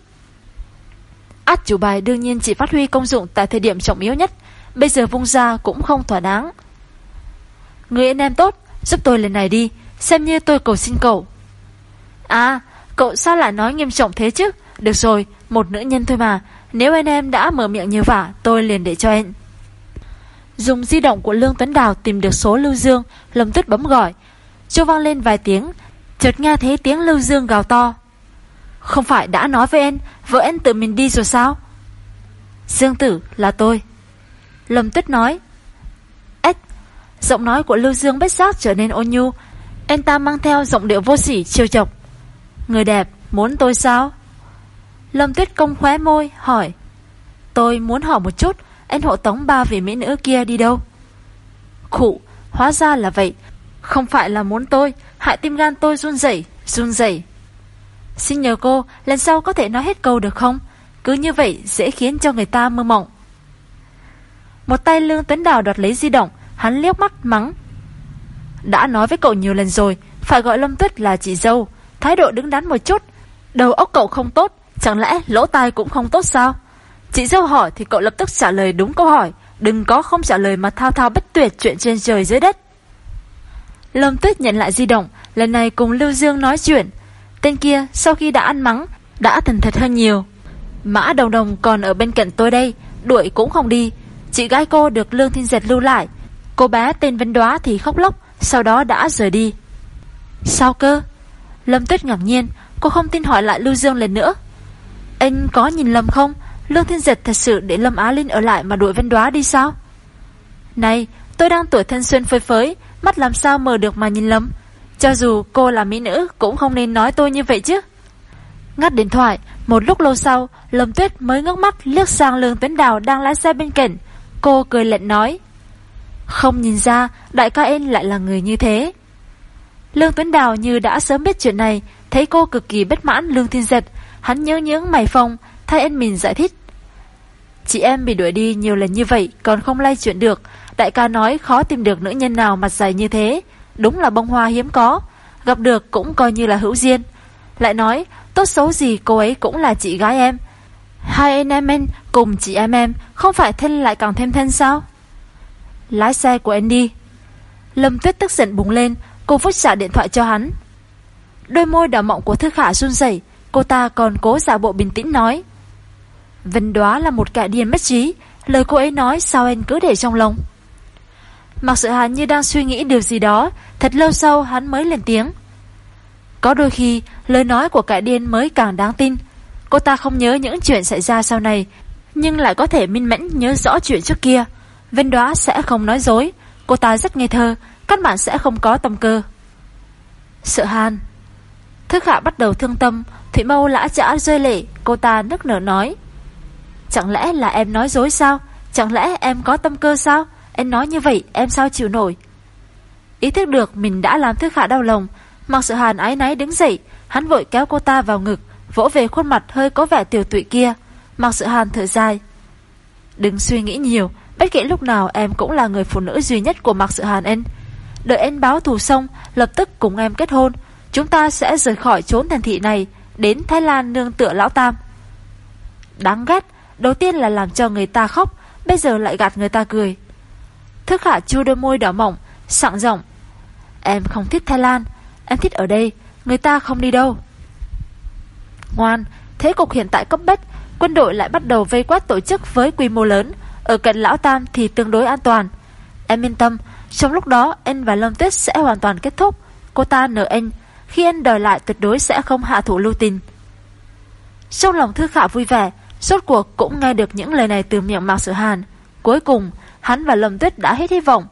Át chủ bài đương nhiên chỉ phát huy công dụng tại thời điểm trọng yếu nhất, bây giờ vung ra cũng không thỏa đáng. Người anh em tốt, giúp tôi lần này đi, xem như tôi cầu xin cậu. À, cậu sao lại nói nghiêm trọng thế chứ? Được rồi, một nữ nhân thôi mà, nếu anh em đã mở miệng như vả, tôi liền để cho anh. Dùng di động của Lương Tuấn Đào tìm được số Lưu Dương, Lâm tức bấm gọi. Cho vang lên vài tiếng, chợt nghe thấy tiếng Lưu Dương gào to. Không phải đã nói với anh, vợ anh tự mình đi rồi sao? Dương Tử là tôi. Lâm Tuyết nói. Ếch, giọng nói của Lưu Dương bất giác trở nên ôn nhu. Anh ta mang theo giọng điệu vô sỉ, chiêu chọc. Người đẹp, muốn tôi sao? Lâm Tuyết công khóe môi, hỏi. Tôi muốn hỏi một chút, anh hộ tống ba vị mỹ nữ kia đi đâu? Khủ, hóa ra là vậy. Không phải là muốn tôi, hại tim gan tôi run rẩy, run rẩy. Xin nhờ cô, lần sau có thể nói hết câu được không? Cứ như vậy dễ khiến cho người ta mơ mộng. Một tay Lương Tuấn Đào đoạt lấy di động, hắn liếc mắt mắng. Đã nói với cậu nhiều lần rồi, phải gọi Lâm Tuyết là chị dâu, thái độ đứng đắn một chút. Đầu óc cậu không tốt, chẳng lẽ lỗ tai cũng không tốt sao? Chị dâu hỏi thì cậu lập tức trả lời đúng câu hỏi, đừng có không trả lời mà thao thao bất tuyệt chuyện trên trời dưới đất. Lâm Tuyết nhận lại di động, lần này cùng Lưu Dương nói chuyện. Tên kia sau khi đã ăn mắng, đã thần thật hơn nhiều. Mã Đồng Đồng còn ở bên cạnh tôi đây, đuổi cũng không đi. Chị gái cô được Lương Thiên Giật lưu lại. Cô bé tên Vân Đoá thì khóc lóc, sau đó đã rời đi. Sao cơ? Lâm Tuyết ngạc nhiên, cô không tin hỏi lại Lưu Dương lần nữa. Anh có nhìn lầm không? Lương Thiên Giật thật sự để Lâm Á Linh ở lại mà đuổi Vân Đoá đi sao? Này, tôi đang tuổi thanh xuân phơi phới, mắt làm sao mờ được mà nhìn lầm. Cho dù cô là mỹ nữ cũng không nên nói tôi như vậy chứ. Ngắt điện thoại, một lúc lâu sau, Lâm Tuyết mới ngước mắt liếc sang Lương Tuấn Đào đang lái xe bên cạnh. Cô cười lệnh nói. Không nhìn ra, đại ca em lại là người như thế. Lương Tuấn Đào như đã sớm biết chuyện này, thấy cô cực kỳ bất mãn Lương Thiên Giật, hắn nhớ nhướng mày phong, thay em mình giải thích. Chị em bị đuổi đi nhiều lần như vậy còn không lay chuyện được, đại ca nói khó tìm được nữ nhân nào mặt dày như thế, đúng là bông hoa hiếm có, gặp được cũng coi như là hữu duyên. Lại nói, tốt xấu gì cô ấy cũng là chị gái em. Hai anh em em cùng chị em em, không phải thân lại càng thêm thân sao? Lái xe của anh đi. Lâm Tuyết tức giận bùng lên, cô vứt trả điện thoại cho hắn. Đôi môi đỏ mọng của Thư Khả run rẩy, cô ta còn cố giả bộ bình tĩnh nói. Vân đoá là một kẻ điên mất trí, lời cô ấy nói sao anh cứ để trong lòng. Mặc sự hắn như đang suy nghĩ điều gì đó, thật lâu sau hắn mới lên tiếng. Có đôi khi, lời nói của cải điên mới càng đáng tin. Cô ta không nhớ những chuyện xảy ra sau này, nhưng lại có thể minh mẫn nhớ rõ chuyện trước kia. Vên đoá sẽ không nói dối, cô ta rất ngây thơ, các bạn sẽ không có tâm cơ. Sợ hàn Thức hạ bắt đầu thương tâm, Thủy Mâu lã chả rơi lệ, cô ta nức nở nói. Chẳng lẽ là em nói dối sao? Chẳng lẽ em có tâm cơ sao? Em nói như vậy em sao chịu nổi? Ý thức được mình đã làm thức hạ đau lòng, mặc sự hàn ái náy đứng dậy, hắn vội kéo cô ta vào ngực, vỗ về khuôn mặt hơi có vẻ tiểu tụy kia. Mặc sự hàn thở dài. Đừng suy nghĩ nhiều, bất kể lúc nào em cũng là người phụ nữ duy nhất của Mạc Sự Hàn anh. Đợi anh báo thù xong, lập tức cùng em kết hôn. Chúng ta sẽ rời khỏi chốn thành thị này, đến Thái Lan nương tựa lão Tam. Đáng ghét, đầu tiên là làm cho người ta khóc, bây giờ lại gạt người ta cười. Thức hạ chu đôi môi đỏ mỏng, Sặng rộng Em không thích Thái Lan, em thích ở đây, người ta không đi đâu. Ngoan, thế cục hiện tại cấp bách, quân đội lại bắt đầu vây quát tổ chức với quy mô lớn, ở cạnh lão Tam thì tương đối an toàn. Em yên tâm, trong lúc đó anh và Lâm Tuyết sẽ hoàn toàn kết thúc. Cô ta nợ anh, khi anh đòi lại tuyệt đối sẽ không hạ thủ lưu tình. Trong lòng Thư Khả vui vẻ, suốt cuộc cũng nghe được những lời này từ miệng Mạc Sự Hàn. Cuối cùng, hắn và Lâm Tuyết đã hết hy vọng.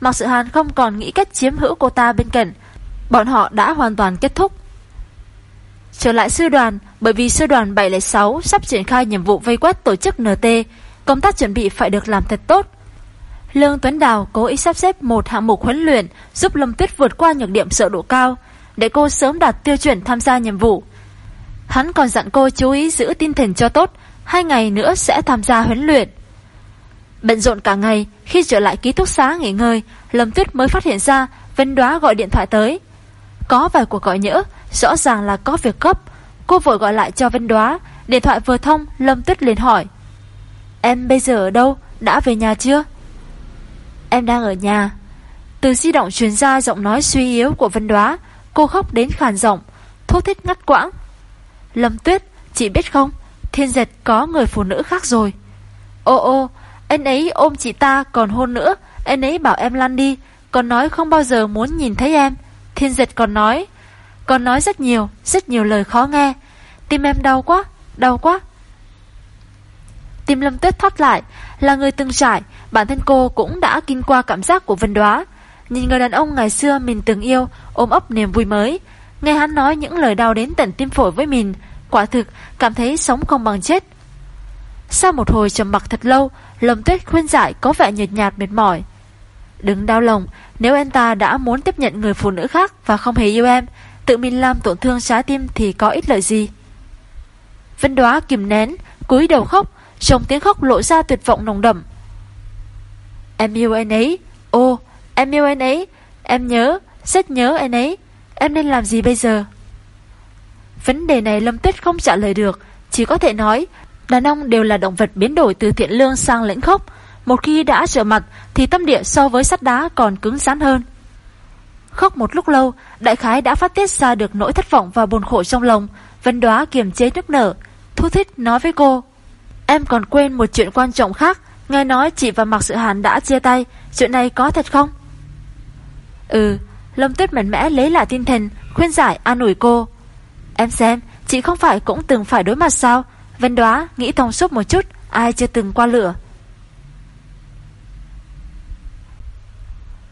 Mạc Sự Hàn không còn nghĩ cách chiếm hữu cô ta bên cạnh. Bọn họ đã hoàn toàn kết thúc. Trở lại sư đoàn, bởi vì sư đoàn 706 sắp triển khai nhiệm vụ vây quét tổ chức NT, công tác chuẩn bị phải được làm thật tốt. Lương Tuấn Đào cố ý sắp xếp một hạng mục huấn luyện giúp Lâm Tuyết vượt qua nhược điểm sợ độ cao, để cô sớm đạt tiêu chuẩn tham gia nhiệm vụ. Hắn còn dặn cô chú ý giữ tinh thần cho tốt, hai ngày nữa sẽ tham gia huấn luyện. Bận rộn cả ngày, khi trở lại ký túc xá nghỉ ngơi, Lâm Tuyết mới phát hiện ra Vân Đoá gọi điện thoại tới. Có vài cuộc gọi nhỡ, rõ ràng là có việc cấp Cô vội gọi lại cho Vân Đoá, điện thoại vừa thông, Lâm Tuyết liền hỏi. Em bây giờ ở đâu? Đã về nhà chưa? Em đang ở nhà. Từ di động truyền ra giọng nói suy yếu của Vân Đoá, cô khóc đến khàn giọng, thốt thích ngắt quãng. Lâm Tuyết, chị biết không, thiên dệt có người phụ nữ khác rồi. Ô ô, anh ấy ôm chị ta còn hôn nữa, anh ấy bảo em lăn đi, còn nói không bao giờ muốn nhìn thấy em. Thiên giật còn nói, còn nói rất nhiều, rất nhiều lời khó nghe. Tim em đau quá, đau quá. Tim Lâm Tuyết thoát lại, là người từng trải, bản thân cô cũng đã kinh qua cảm giác của Vân Đoá. Nhìn người đàn ông ngày xưa mình từng yêu, ôm ấp niềm vui mới. Nghe hắn nói những lời đau đến tận tim phổi với mình, quả thực cảm thấy sống không bằng chết. Sau một hồi trầm mặc thật lâu, Lâm Tuyết khuyên giải có vẻ nhợt nhạt mệt mỏi. Đừng đau lòng, nếu anh ta đã muốn tiếp nhận người phụ nữ khác và không hề yêu em, tự mình làm tổn thương trái tim thì có ích lợi gì. Vân Đoá kìm nén, cúi đầu khóc, trong tiếng khóc lộ ra tuyệt vọng nồng đậm. Em yêu anh ấy, ô, em yêu anh ấy, em nhớ, rất nhớ anh ấy, em nên làm gì bây giờ? Vấn đề này Lâm Tuyết không trả lời được, chỉ có thể nói, đàn ông đều là động vật biến đổi từ thiện lương sang lĩnh khốc, một khi đã trở mặt thì tâm địa so với sắt đá còn cứng rắn hơn. Khóc một lúc lâu, đại khái đã phát tiết ra được nỗi thất vọng và buồn khổ trong lòng, Vân Đoá kiềm chế nước nở, thu thích nói với cô. Em còn quên một chuyện quan trọng khác, nghe nói chị và Mạc Sự Hàn đã chia tay, chuyện này có thật không? Ừ, Lâm Tuyết mạnh mẽ lấy lại tinh thần, khuyên giải an ủi cô. Em xem, chị không phải cũng từng phải đối mặt sao? Vân đoá, nghĩ thông suốt một chút, Ai chưa từng qua lửa?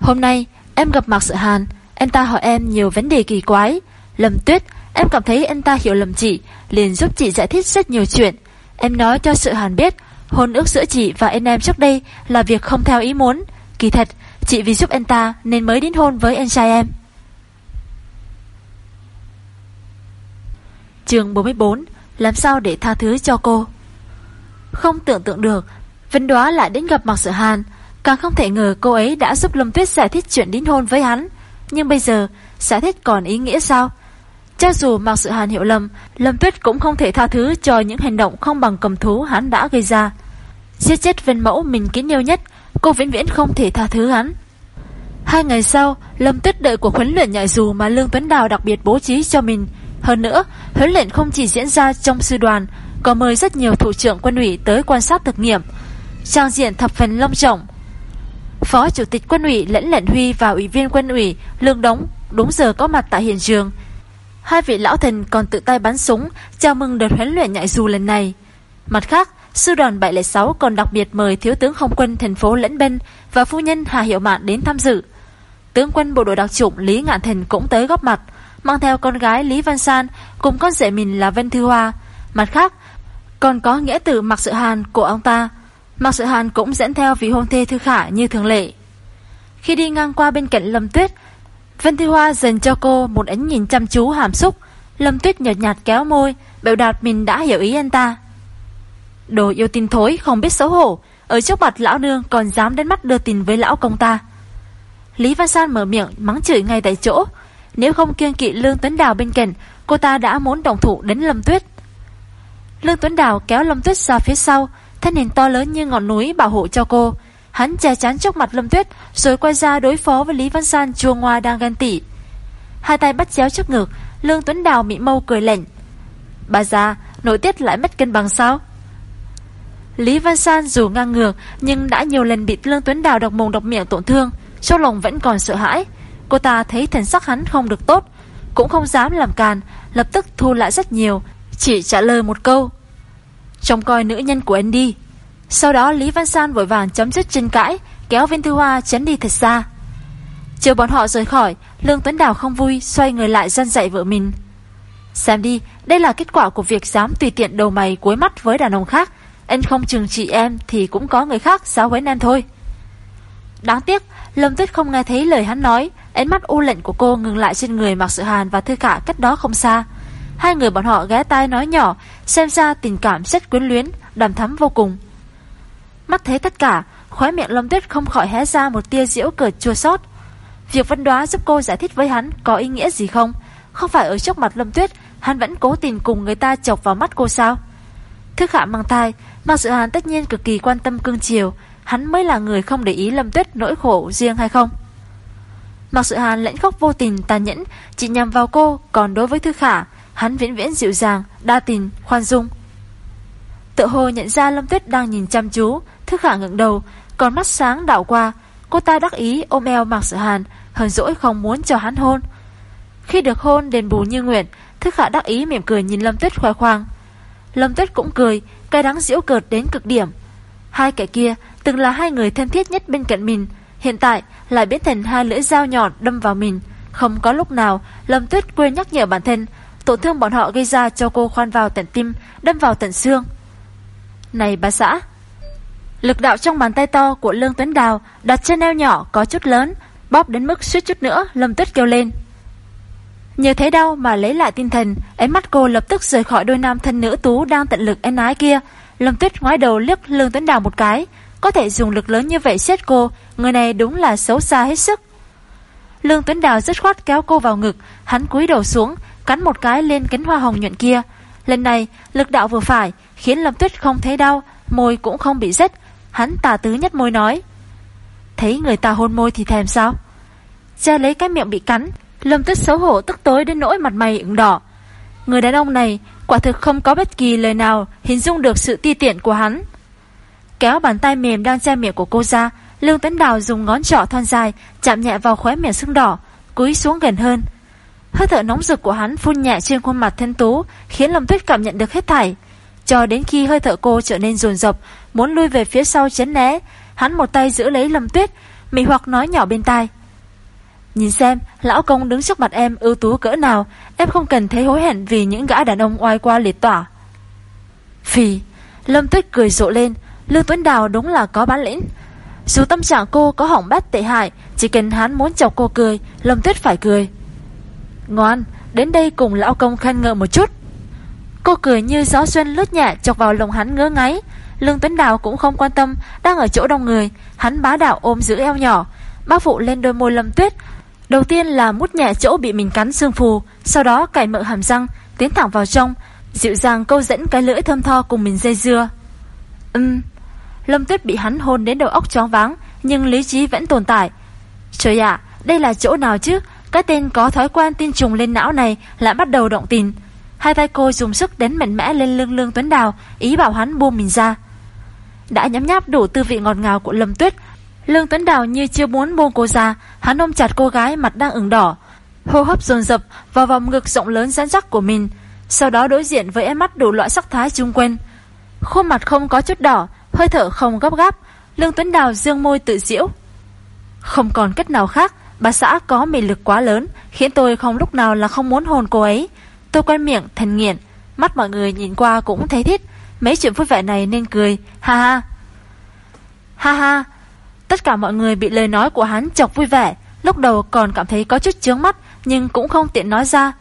Hôm nay, em gặp Mạc Sự Hàn. Anh ta hỏi em nhiều vấn đề kỳ quái. Lâm Tuyết, Em cảm thấy anh ta hiểu lầm chị, liền giúp chị giải thích rất nhiều chuyện. Em nói cho Sự Hàn biết, Hôn ước giữa chị và anh em trước đây Là việc không theo ý muốn. Kỳ thật, Chị vì giúp anh ta nên mới đến hôn với anh trai em. Trường 44 làm sao để tha thứ cho cô? Không tưởng tượng được, Vân đoá lại đến gặp Mạc Sở Hàn. Càng không thể ngờ cô ấy đã giúp Lâm Tuyết giải thích chuyện đính hôn với hắn. Nhưng bây giờ, Giải thích còn ý nghĩa sao? Cho dù Mạc Sự Hàn hiểu lầm, Lâm Tuyết cũng không thể tha thứ cho những hành động không bằng cầm thú hắn đã gây ra. Giết chết Vân Mẫu mình kính yêu nhất, Cô vĩnh viễn không thể tha thứ hắn. Hai ngày sau, Lâm Tuyết đợi cuộc huấn luyện nhảy dù Mà Lương Tuấn Đào đặc biệt bố trí cho mình. Hơn nữa huấn luyện không chỉ diễn ra trong sư đoàn Có mời rất nhiều thủ trưởng quân ủy Tới quan sát thực nghiệm Trang diện thập phần long trọng Phó Chủ tịch quân ủy Lẫn lệnh Huy và Ủy viên quân ủy Lương Đống đúng giờ có mặt tại hiện trường. Hai vị lão thần còn tự tay bắn súng chào mừng đợt huấn luyện nhảy dù lần này. Mặt khác, sư đoàn 706 còn đặc biệt mời Thiếu tướng Không quân thành phố Lẫn Bân và phu nhân Hà Hiệu Mạn đến tham dự. Tướng quân bộ đội đặc chủng Lý Ngạn Thần cũng tới góp mặt, mang theo con gái Lý Văn San cùng con rể mình là Vân Thư Hoa. Mặt khác, còn có nghĩa tử Mạc Sự Hàn của ông ta. Mạc Sự Hàn cũng dẫn theo vị hôn thê Thư Khả như thường lệ. Khi đi ngang qua bên cạnh Lâm Tuyết, Vân Thư Hoa dành cho cô một ánh nhìn chăm chú hàm xúc. Lâm Tuyết nhợt nhạt kéo môi, biểu đạt mình đã hiểu ý anh ta. Đồ yêu tin thối, không biết xấu hổ, ở trước mặt lão nương còn dám đến mắt đưa tình với lão công ta. Lý Văn San mở miệng mắng chửi ngay tại chỗ. Nếu không kiêng kỵ Lương Tuấn Đào bên cạnh, cô ta đã muốn đồng thủ đến Lâm Tuyết. Lương Tuấn Đào kéo Lâm Tuyết ra phía sau, thân hình to lớn như ngọn núi bảo hộ cho cô. Hắn che chắn trước mặt Lâm Tuyết Rồi quay ra đối phó với Lý Văn San chua ngoa đang ghen tị Hai tay bắt chéo trước ngực Lương Tuấn Đào mị mâu cười lạnh Bà già nội tiết lại mất cân bằng sao Lý Văn San dù ngang ngược Nhưng đã nhiều lần bị Lương Tuấn Đào độc mồm độc miệng tổn thương Trong lòng vẫn còn sợ hãi Cô ta thấy thần sắc hắn không được tốt Cũng không dám làm càn Lập tức thu lại rất nhiều Chỉ trả lời một câu Trông coi nữ nhân của anh đi sau đó Lý Văn San vội vàng chấm dứt tranh cãi, kéo Viên Thư Hoa chấn đi thật xa. Chờ bọn họ rời khỏi, Lương Tuấn Đào không vui, xoay người lại dân dạy vợ mình. Xem đi, đây là kết quả của việc dám tùy tiện đầu mày cuối mắt với đàn ông khác. Anh không chừng chị em thì cũng có người khác giáo huấn em thôi. Đáng tiếc, Lâm Tuyết không nghe thấy lời hắn nói, ánh mắt u lệnh của cô ngừng lại trên người Mạc Sự Hàn và Thư Cả cách đó không xa. Hai người bọn họ ghé tai nói nhỏ, xem ra tình cảm rất quyến luyến, đàm thắm vô cùng. Mắt thấy tất cả, khóe miệng Lâm Tuyết không khỏi hé ra một tia diễu cợt chua xót. Việc Vân Đoá giúp cô giải thích với hắn có ý nghĩa gì không? Không phải ở trước mặt Lâm Tuyết, hắn vẫn cố tình cùng người ta chọc vào mắt cô sao? Thư Khả mang thai, Mạc Sự Hàn tất nhiên cực kỳ quan tâm cương chiều, hắn mới là người không để ý Lâm Tuyết nỗi khổ riêng hay không? mặc Sự Hàn lãnh khóc vô tình tàn nhẫn, chỉ nhằm vào cô, còn đối với Thư Khả, hắn viễn viễn dịu dàng, đa tình, khoan dung. Tự hồ nhận ra Lâm Tuyết đang nhìn chăm chú, thư khả ngẩng đầu, còn mắt sáng đảo qua, cô ta đắc ý ôm eo Mạc Sự Hàn, hờn dỗi không muốn cho hắn hôn. Khi được hôn đền bù như nguyện, thư khả đắc ý mỉm cười nhìn Lâm Tuyết khoe khoang. Lâm Tuyết cũng cười, cái đắng diễu cợt đến cực điểm. Hai kẻ kia từng là hai người thân thiết nhất bên cạnh mình, hiện tại lại biến thành hai lưỡi dao nhọn đâm vào mình. Không có lúc nào Lâm Tuyết quên nhắc nhở bản thân, tổn thương bọn họ gây ra cho cô khoan vào tận tim, đâm vào tận xương. Này bà xã, Lực đạo trong bàn tay to của Lương Tuấn Đào đặt trên eo nhỏ có chút lớn, bóp đến mức suýt chút nữa, Lâm Tuyết kêu lên. Nhờ thấy đau mà lấy lại tinh thần, ánh mắt cô lập tức rời khỏi đôi nam thân nữ tú đang tận lực ân ái kia. Lâm Tuyết ngoái đầu liếc Lương Tuấn Đào một cái, có thể dùng lực lớn như vậy xét cô, người này đúng là xấu xa hết sức. Lương Tuấn Đào rất khoát kéo cô vào ngực, hắn cúi đầu xuống, cắn một cái lên cánh hoa hồng nhuận kia. Lần này, lực đạo vừa phải, khiến Lâm Tuyết không thấy đau, môi cũng không bị rách, Hắn tà tứ nhất môi nói Thấy người ta hôn môi thì thèm sao Che lấy cái miệng bị cắn Lâm tuyết xấu hổ tức tối đến nỗi mặt mày ửng đỏ Người đàn ông này Quả thực không có bất kỳ lời nào Hình dung được sự ti tiện của hắn Kéo bàn tay mềm đang che miệng của cô ra Lương Tấn Đào dùng ngón trỏ thon dài Chạm nhẹ vào khóe miệng sưng đỏ Cúi xuống gần hơn. Hơi thở nóng rực của hắn phun nhẹ trên khuôn mặt thân tú Khiến Lâm Tuyết cảm nhận được hết thảy. Cho đến khi hơi thở cô trở nên dồn dập Muốn lui về phía sau chấn né Hắn một tay giữ lấy Lâm Tuyết Mị hoặc nói nhỏ bên tai. Nhìn xem, lão công đứng trước mặt em ưu tú cỡ nào, em không cần thấy hối hận vì những gã đàn ông oai qua liệt tỏa. Phì, Lâm Tuyết cười rộ lên, Lương Tuấn Đào đúng là có bản lĩnh. Dù tâm trạng cô có hỏng bét tệ hại, chỉ cần hắn muốn chọc cô cười, Lâm Tuyết phải cười. Ngoan, đến đây cùng lão công khen ngợi một chút. Cô cười như gió xuân lướt nhẹ chọc vào lòng hắn ngứa ngáy. Lương Tuấn Đào cũng không quan tâm, đang ở chỗ đông người, hắn bá đạo ôm giữ eo nhỏ, bác phụ lên đôi môi Lâm Tuyết, Đầu tiên là mút nhẹ chỗ bị mình cắn xương phù, sau đó cải mỡ hàm răng, tiến thẳng vào trong, dịu dàng câu dẫn cái lưỡi thơm tho cùng mình dây dưa. Ừm, Lâm Tuyết bị hắn hôn đến đầu óc choáng váng, nhưng lý trí vẫn tồn tại. Trời ạ, đây là chỗ nào chứ? Cái tên có thói quen tin trùng lên não này lại bắt đầu động tình. Hai tay cô dùng sức đến mạnh mẽ lên lưng lương Tuấn Đào, ý bảo hắn buông mình ra. Đã nhắm nháp đủ tư vị ngọt ngào của Lâm Tuyết, Lương Tuấn Đào như chưa muốn buông cô ra, hắn ôm chặt cô gái mặt đang ửng đỏ, hô hấp dồn dập vào vòng ngực rộng lớn rắn rắc của mình, sau đó đối diện với ánh mắt đủ loại sắc thái chung quanh. Khuôn mặt không có chút đỏ, hơi thở không gấp gáp, Lương Tuấn Đào dương môi tự diễu. Không còn cách nào khác, bà xã có mị lực quá lớn, khiến tôi không lúc nào là không muốn hồn cô ấy. Tôi quen miệng, thần nghiện, mắt mọi người nhìn qua cũng thấy thích, mấy chuyện vui vẻ này nên cười, ha ha. Ha ha, Tất cả mọi người bị lời nói của hắn chọc vui vẻ, lúc đầu còn cảm thấy có chút chướng mắt, nhưng cũng không tiện nói ra.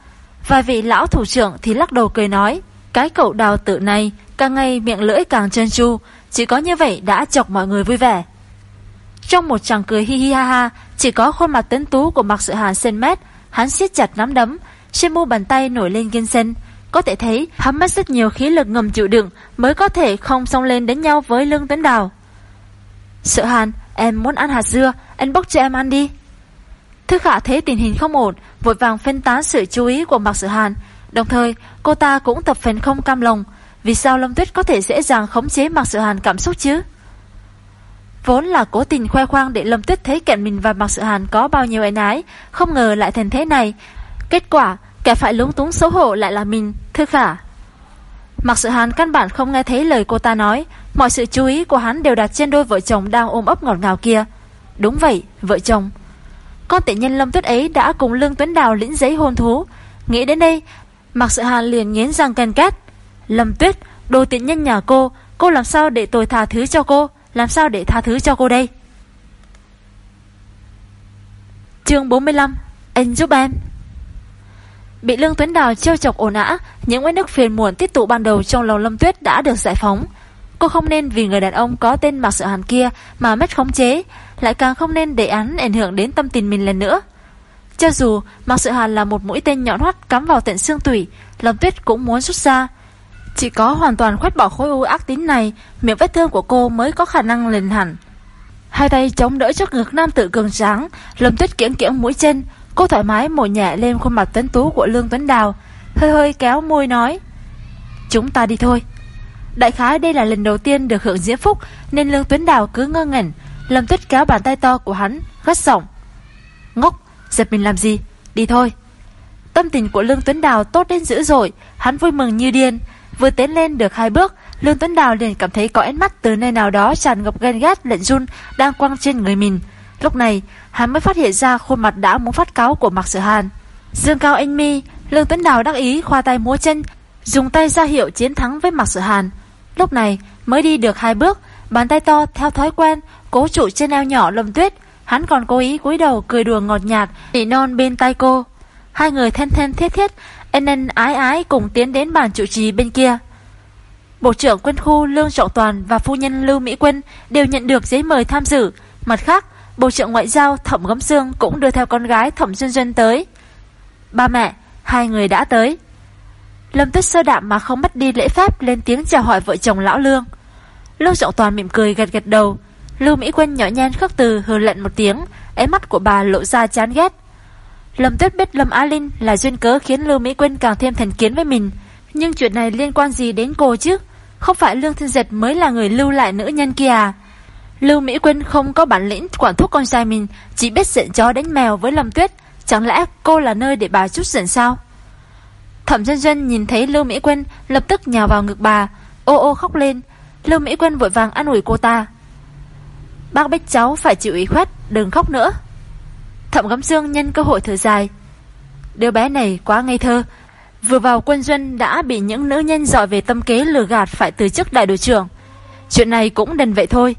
Vài vị lão thủ trưởng thì lắc đầu cười nói, cái cậu đào tự này càng ngày miệng lưỡi càng trơn tru, chỉ có như vậy đã chọc mọi người vui vẻ. Trong một chàng cười hi hi ha ha, chỉ có khuôn mặt tấn tú của Mạc Sự Hàn sen mét, hắn siết chặt nắm đấm, trên mu bàn tay nổi lên gân sen Có thể thấy hắn mất rất nhiều khí lực ngầm chịu đựng mới có thể không xông lên đánh nhau với Lương Tấn Đào. Sợ Hàn, Em muốn ăn hạt dưa Anh bốc cho em ăn đi Thư khả thấy tình hình không ổn Vội vàng phân tán sự chú ý của Mạc sự Hàn Đồng thời cô ta cũng tập phần không cam lòng vì sao Lâm Tuyết có thể dễ dàng khống chế Mạc sự Hàn cảm xúc chứ Vốn là cố tình khoe khoang để Lâm Tuyết thấy cạnh mình và Mạc Sự Hàn có bao nhiêu ái ái, không ngờ lại thành thế này. Kết quả, kẻ phải lúng túng xấu hổ lại là mình, thư khả. Mạc Sự Hàn căn bản không nghe thấy lời cô ta nói, mọi sự chú ý của hắn đều đặt trên đôi vợ chồng đang ôm ấp ngọt ngào kia. Đúng vậy, vợ chồng. Con tệ nhân Lâm Tuyết ấy đã cùng Lương Tuấn Đào lĩnh giấy hôn thú. Nghĩ đến đây, Mạc Sự Hàn liền nghiến răng cân két. Lâm Tuyết, đồ tiện nhân nhà cô, cô làm sao để tôi tha thứ cho cô, làm sao để tha thứ cho cô đây? chương 45 Anh giúp em Bị Lương Tuấn Đào trêu chọc ổn ã, những nguyên nước phiền muộn tích tụ ban đầu trong lòng Lâm Tuyết đã được giải phóng. Cô không nên vì người đàn ông có tên Mạc Sự Hàn kia mà mất khống chế, lại càng không nên để án ảnh hưởng đến tâm tình mình lần nữa. Cho dù Mạc Sự Hàn là một mũi tên nhọn hoắt cắm vào tận xương tủy, Lâm Tuyết cũng muốn rút ra. Chỉ có hoàn toàn khoét bỏ khối u ác tính này, miệng vết thương của cô mới có khả năng lên hẳn. Hai tay chống đỡ trước ngực nam tử cường tráng, Lâm Tuyết kiễng kiễng mũi chân, Cô thoải mái mổ nhẹ lên khuôn mặt tuấn tú của Lương Tuấn Đào Hơi hơi kéo môi nói Chúng ta đi thôi. Đại khái đây là lần đầu tiên được hưởng diễm phúc Nên Lương Tuấn Đào cứ ngơ ngẩn. Lâm Tuyết kéo bàn tay to của hắn Gắt giọng Ngốc, giật mình làm gì, đi thôi. Tâm tình của Lương Tuấn Đào tốt đến dữ dội Hắn vui mừng như điên. Vừa tiến lên được hai bước Lương Tuấn Đào liền cảm thấy có ánh mắt từ nơi nào đó tràn ngập ghen ghét lệnh run đang quăng trên người mình. Lúc này, hắn mới phát hiện ra khuôn mặt đã muốn phát cáo của Mạc Sở Hàn. Dương cao anh mi, Lương Tuấn Đào đắc ý khoa tay múa chân, dùng tay ra hiệu chiến thắng với Mạc Sở Hàn. Lúc này, mới đi được hai bước, bàn tay to theo thói quen, cố trụ trên eo nhỏ Lâm Tuyết. Hắn còn cố ý cúi đầu cười đùa ngọt nhạt, nỉ non bên tay cô. Hai người thân thân thiết thiết, ân ân ái ái cùng tiến đến bàn chủ trì bên kia. Bộ trưởng quân khu Lương Trọng Toàn và phu nhân Lưu Mỹ Quân đều nhận được giấy mời tham dự. Mặt khác, Bộ trưởng Ngoại giao Thẩm Gấm Sương cũng đưa theo con gái Thẩm Xuân Xuân tới. Ba mẹ, hai người đã tới. Lâm Tuyết sơ đạm mà không mất đi lễ phép lên tiếng chào hỏi vợ chồng lão Lương. Lưu Trọng Toàn mỉm cười gật gật đầu. Lưu Mỹ Quân nhỏ nhen khắc từ hừ lận một tiếng, ánh mắt của bà lộ ra chán ghét. Lâm Tuyết biết Lâm Á Linh là duyên cớ khiến Lưu Mỹ Quân càng thêm thành kiến với mình, nhưng chuyện này liên quan gì đến cô chứ? Không phải Lương Thiên Giật mới là người lưu lại nữ nhân kia à? Lưu Mỹ Quyên không có bản lĩnh quản thúc con trai mình, chỉ biết giận chó đánh mèo với Lâm Tuyết. Chẳng lẽ cô là nơi để bà chút giận sao? Thẩm dân dân nhìn thấy Lưu Mỹ Quyên lập tức nhào vào ngực bà. Ô ô khóc lên Lưu Mỹ Quân vội vàng an ủi cô ta Bác biết cháu phải chịu ý khuất Đừng khóc nữa Thẩm Gấm Dương nhân cơ hội thở dài. Đứa bé này quá ngây thơ. Vừa vào quân doanh đã bị những nữ nhân dọi về tâm kế lừa gạt phải từ chức đại đội trưởng. Chuyện này cũng đần vậy thôi.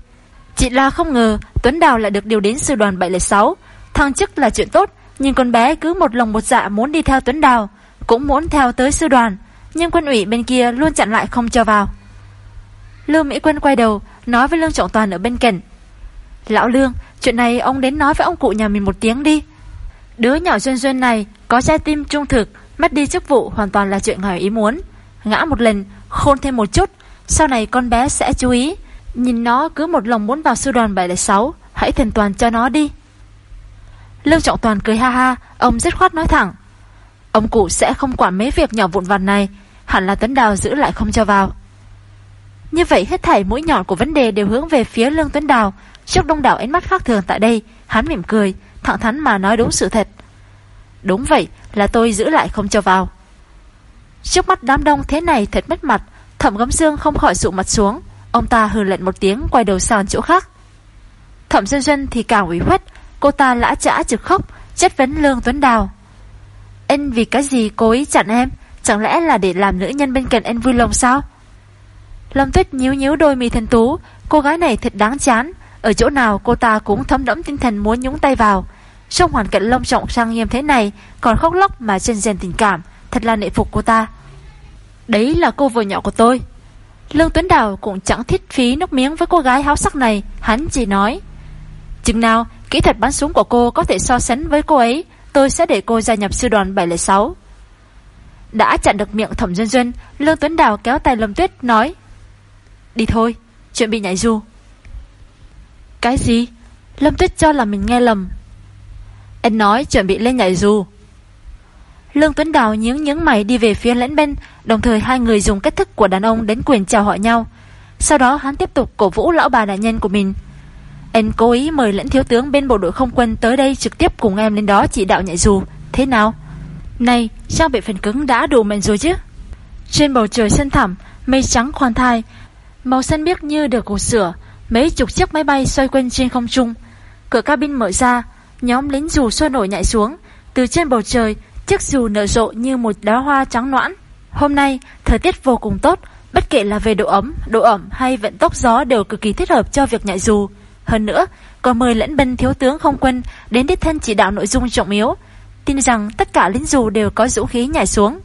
Chị la không ngờ Tuấn Đào lại được điều đến sư đoàn 706 Thăng chức là chuyện tốt, Nhưng con bé cứ một lòng một dạ muốn đi theo Tuấn Đào, Cũng muốn theo tới sư đoàn. Nhưng quân ủy bên kia luôn chặn lại không cho vào. Lương Mỹ Quân quay đầu, Nói với Lương Trọng Toàn ở bên cạnh. Lão Lương, Chuyện này ông đến nói với ông cụ nhà mình một tiếng đi. Đứa nhỏ duyên duyên này Có trái tim trung thực, Mất đi chức vụ hoàn toàn là chuyện ngoài ý muốn. Ngã một lần, Khôn thêm một chút, Sau này con bé sẽ chú ý. Nhìn nó cứ một lòng muốn vào sư đoàn 706 Hãy thần toàn cho nó đi. Lương Trọng Toàn cười ha ha, Ông dứt khoát nói thẳng. Ông cụ sẽ không quản mấy việc nhỏ vụn vặt này, Hẳn là Tuấn Đào giữ lại không cho vào. Như vậy hết thảy mũi nhọn của vấn đề Đều hướng về phía Lương Tuấn Đào Trước đông đảo ánh mắt khác thường tại đây, Hắn mỉm cười, Thẳng thắn mà nói đúng sự thật. Đúng vậy, là tôi giữ lại không cho vào. Trước mắt đám đông thế này thật mất mặt, Thẩm gấm dương không khỏi dụ mặt xuống. Ông ta hừ lệnh một tiếng, quay đầu sang chỗ khác. Thẩm dân dân thì càng ủy khuất, Cô ta lã chã trực khóc, Chất vấn Lương Tuấn Đào. Anh vì cái gì cố ý chặn em? Chẳng lẽ là để làm nữ nhân bên cạnh anh vui lòng sao? Lâm Tuyết nhíu nhíu đôi mì thần tú, Cô gái này thật đáng chán ở chỗ nào cô ta cũng thấm đẫm tinh thần muốn nhúng tay vào. Trong hoàn cảnh long trọng sang nghiêm thế này Còn khóc lóc mà chân rèn tình cảm, Thật là nệ phục cô ta. Đấy là cô vợ nhỏ của tôi. Lương Tuấn Đào cũng chẳng thiết phí nước miếng với cô gái háo sắc này, Hắn chỉ nói. Chừng nào kỹ thuật bắn súng của cô có thể so sánh với cô ấy, Tôi sẽ để cô gia nhập sư đoàn 706 Đã chặn được miệng thẩm dân dân Lương Tuấn Đào kéo tay Lâm Tuyết, nói, Đi thôi Chuẩn bị nhảy dù. Cái gì? Lâm Tuyết cho là mình nghe lầm. Anh nói chuẩn bị lên nhảy dù. Lương Tuấn Đào nhướng nhướng mày đi về phía lãnh bên Đồng thời hai người dùng cách thức của đàn ông đến quyền chào hỏi nhau. Sau đó hắn tiếp tục cổ vũ lão bà đại nhân của mình. Anh cố ý mời lãnh thiếu tướng bên bộ đội không quân tới đây trực tiếp cùng em lên đó chỉ đạo nhảy dù. Thế nào? Này, trang bị phần cứng đã đủ mạnh rồi chứ? Trên bầu trời sân thẳm, mây trắng khoan thai Màu xanh biếc như được gột sửa. Mấy chục chiếc máy bay xoay quanh trên không trung Cửa cabin mở ra Nhóm lính dù sôi nổi nhảy xuống Từ trên bầu trời Chiếc dù nở rộ như một đóa hoa trắng noãn Hôm nay, thời tiết vô cùng tốt, bất kể là về độ ấm, độ ẩm hay vận tốc gió đều cực kỳ thích hợp cho việc nhảy dù. Hơn nữa, còn mời lẫn bên thiếu tướng không quân đến đích thân chỉ đạo nội dung trọng yếu, tin rằng tất cả lính dù đều có dũng khí nhảy xuống.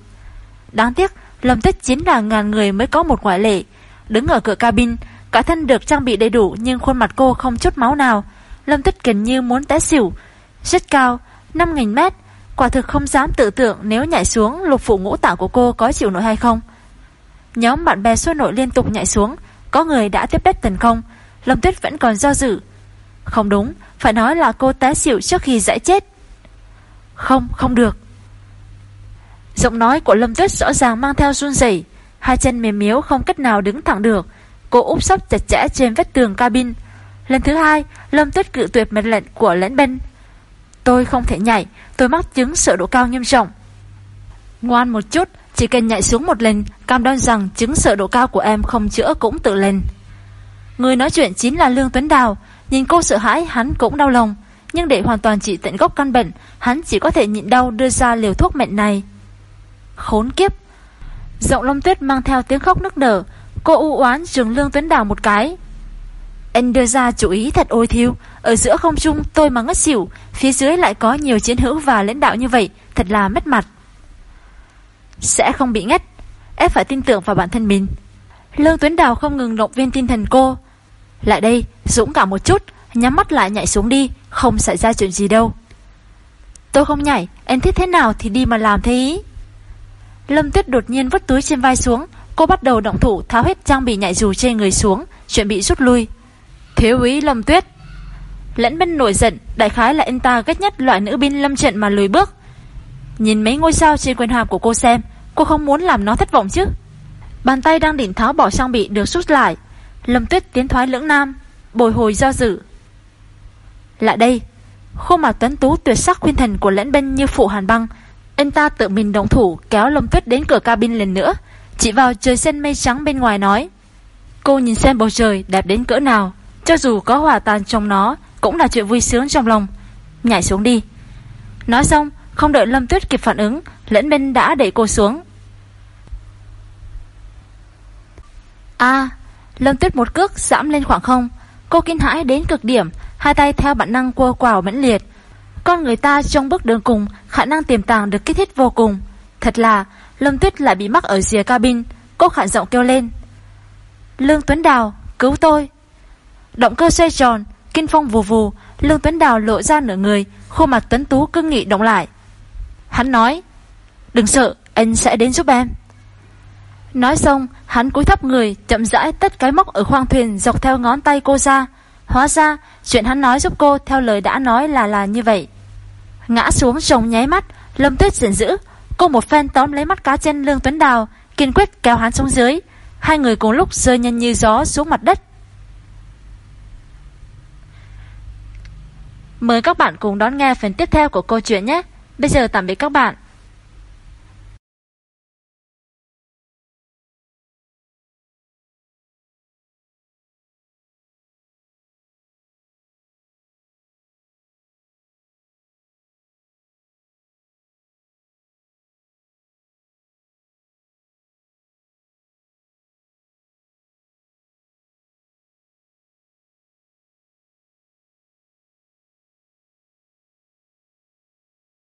Đáng tiếc, Lâm tích chính là ngàn người mới có một ngoại lệ. Đứng ở cửa cabin, cả thân được trang bị đầy đủ nhưng khuôn mặt cô không chút máu nào. Lâm Tuyết gần như muốn té xỉu. Rất cao, 5.000 mét, Quả thực không dám tự tưởng nếu nhảy xuống lục phủ ngũ tạng của cô có chịu nổi hay không. Nhóm bạn bè sôi nổi liên tục nhảy xuống, có người đã tiếp đất tấn công, Lâm Tuyết vẫn còn do dự. Không đúng, phải nói là cô té xỉu trước khi dãy chết. Không, không được. Giọng nói của Lâm Tuyết rõ ràng mang theo run rẩy, hai chân mềm miếu không cách nào đứng thẳng được. Cô úp sấp chặt chẽ trên vách tường cabin. Lần thứ hai, Lâm Tuyết cự tuyệt mệnh lệnh của lãnh bên. Tôi không thể nhảy, tôi mắc chứng sợ độ cao nghiêm trọng. Ngoan một chút, chỉ cần nhảy xuống một lần, cam đoan rằng chứng sợ độ cao của em không chữa cũng tự lên. Người nói chuyện chính là Lương Tuấn Đào, nhìn cô sợ hãi hắn cũng đau lòng, nhưng để hoàn toàn trị tận gốc căn bệnh, hắn chỉ có thể nhịn đau đưa ra liều thuốc mệnh này. Khốn kiếp! Giọng lông Tuyết mang theo tiếng khóc nức nở, cô u oán trường Lương Tuấn Đào một cái, anh đưa ra chú ý thật ôi thiêu. Ở giữa không trung tôi mà ngất xỉu Phía dưới lại có nhiều chiến hữu và lãnh đạo như vậy Thật là mất mặt. Sẽ không bị ngất. Ép phải tin tưởng vào bản thân mình. Lương Tuấn Đào không ngừng động viên tinh thần cô. Lại đây, dũng cả một chút Nhắm mắt lại nhảy xuống đi Không xảy ra chuyện gì đâu. Tôi không nhảy, em thích thế nào thì đi mà làm thế ý. Lâm Tuyết đột nhiên vứt túi trên vai xuống Cô bắt đầu động thủ tháo hết trang bị nhạy dù trên người xuống, Chuẩn bị rút lui. Thiếu úy Lâm Tuyết. Lẫn bên nổi giận, Đại khái là anh ta ghét nhất loại nữ binh lâm trận mà lùi bước. Nhìn mấy ngôi sao trên quyền hàm của cô xem, Cô không muốn làm nó thất vọng chứ. Bàn tay đang định tháo bỏ trang bị được rút lại, Lâm Tuyết tiến thoái lưỡng nam, Bồi hồi do dự. Lại đây, Khuôn mặt tuấn tú tuyệt sắc khuyên thần của lẫn bên như phụ hàn băng, Anh ta tự mình động thủ kéo Lâm Tuyết đến cửa cabin lần nữa. Chỉ vào trời xanh mây trắng bên ngoài nói. Cô nhìn xem bầu trời đẹp đến cỡ nào. Cho dù có hòa tàn trong nó, Cũng là chuyện vui sướng trong lòng. Nhảy xuống đi. Nói xong, không đợi Lâm Tuyết kịp phản ứng, Lẫn bên đã đẩy cô xuống. A Lâm Tuyết một cước giảm lên khoảng không. Cô kinh hãi đến cực điểm, Hai tay theo bản năng cua quào mẫn liệt. Con người ta trong bước đường cùng, Khả năng tiềm tàng được kích thích vô cùng. Thật là Lâm Tuyết lại bị mắc ở rìa cabin. Cô khản giọng kêu lên. Lương Tuấn Đào, cứu tôi. Động cơ xoay tròn, Kinh phong vù vù. Lương Tuấn Đào lộ ra nửa người, Khuôn mặt tuấn tú cưng nghị động lại. Hắn nói, Đừng sợ, anh sẽ đến giúp em. Nói xong, hắn cúi thấp người, Chậm rãi tất cái móc ở khoang thuyền Dọc theo ngón tay cô ra. Hóa ra, chuyện hắn nói giúp cô Theo lời đã nói là là như vậy. Ngã xuống trồng nháy mắt, Lâm tuyết giận dữ Cô một phen tóm lấy mắt cá chân Lương Tuấn Đào, Kiên quyết kéo hắn xuống dưới. Hai người cùng lúc rơi nhanh như gió xuống mặt đất. Mời các bạn cùng đón nghe phần tiếp theo của câu chuyện nhé. Bây giờ tạm biệt các bạn.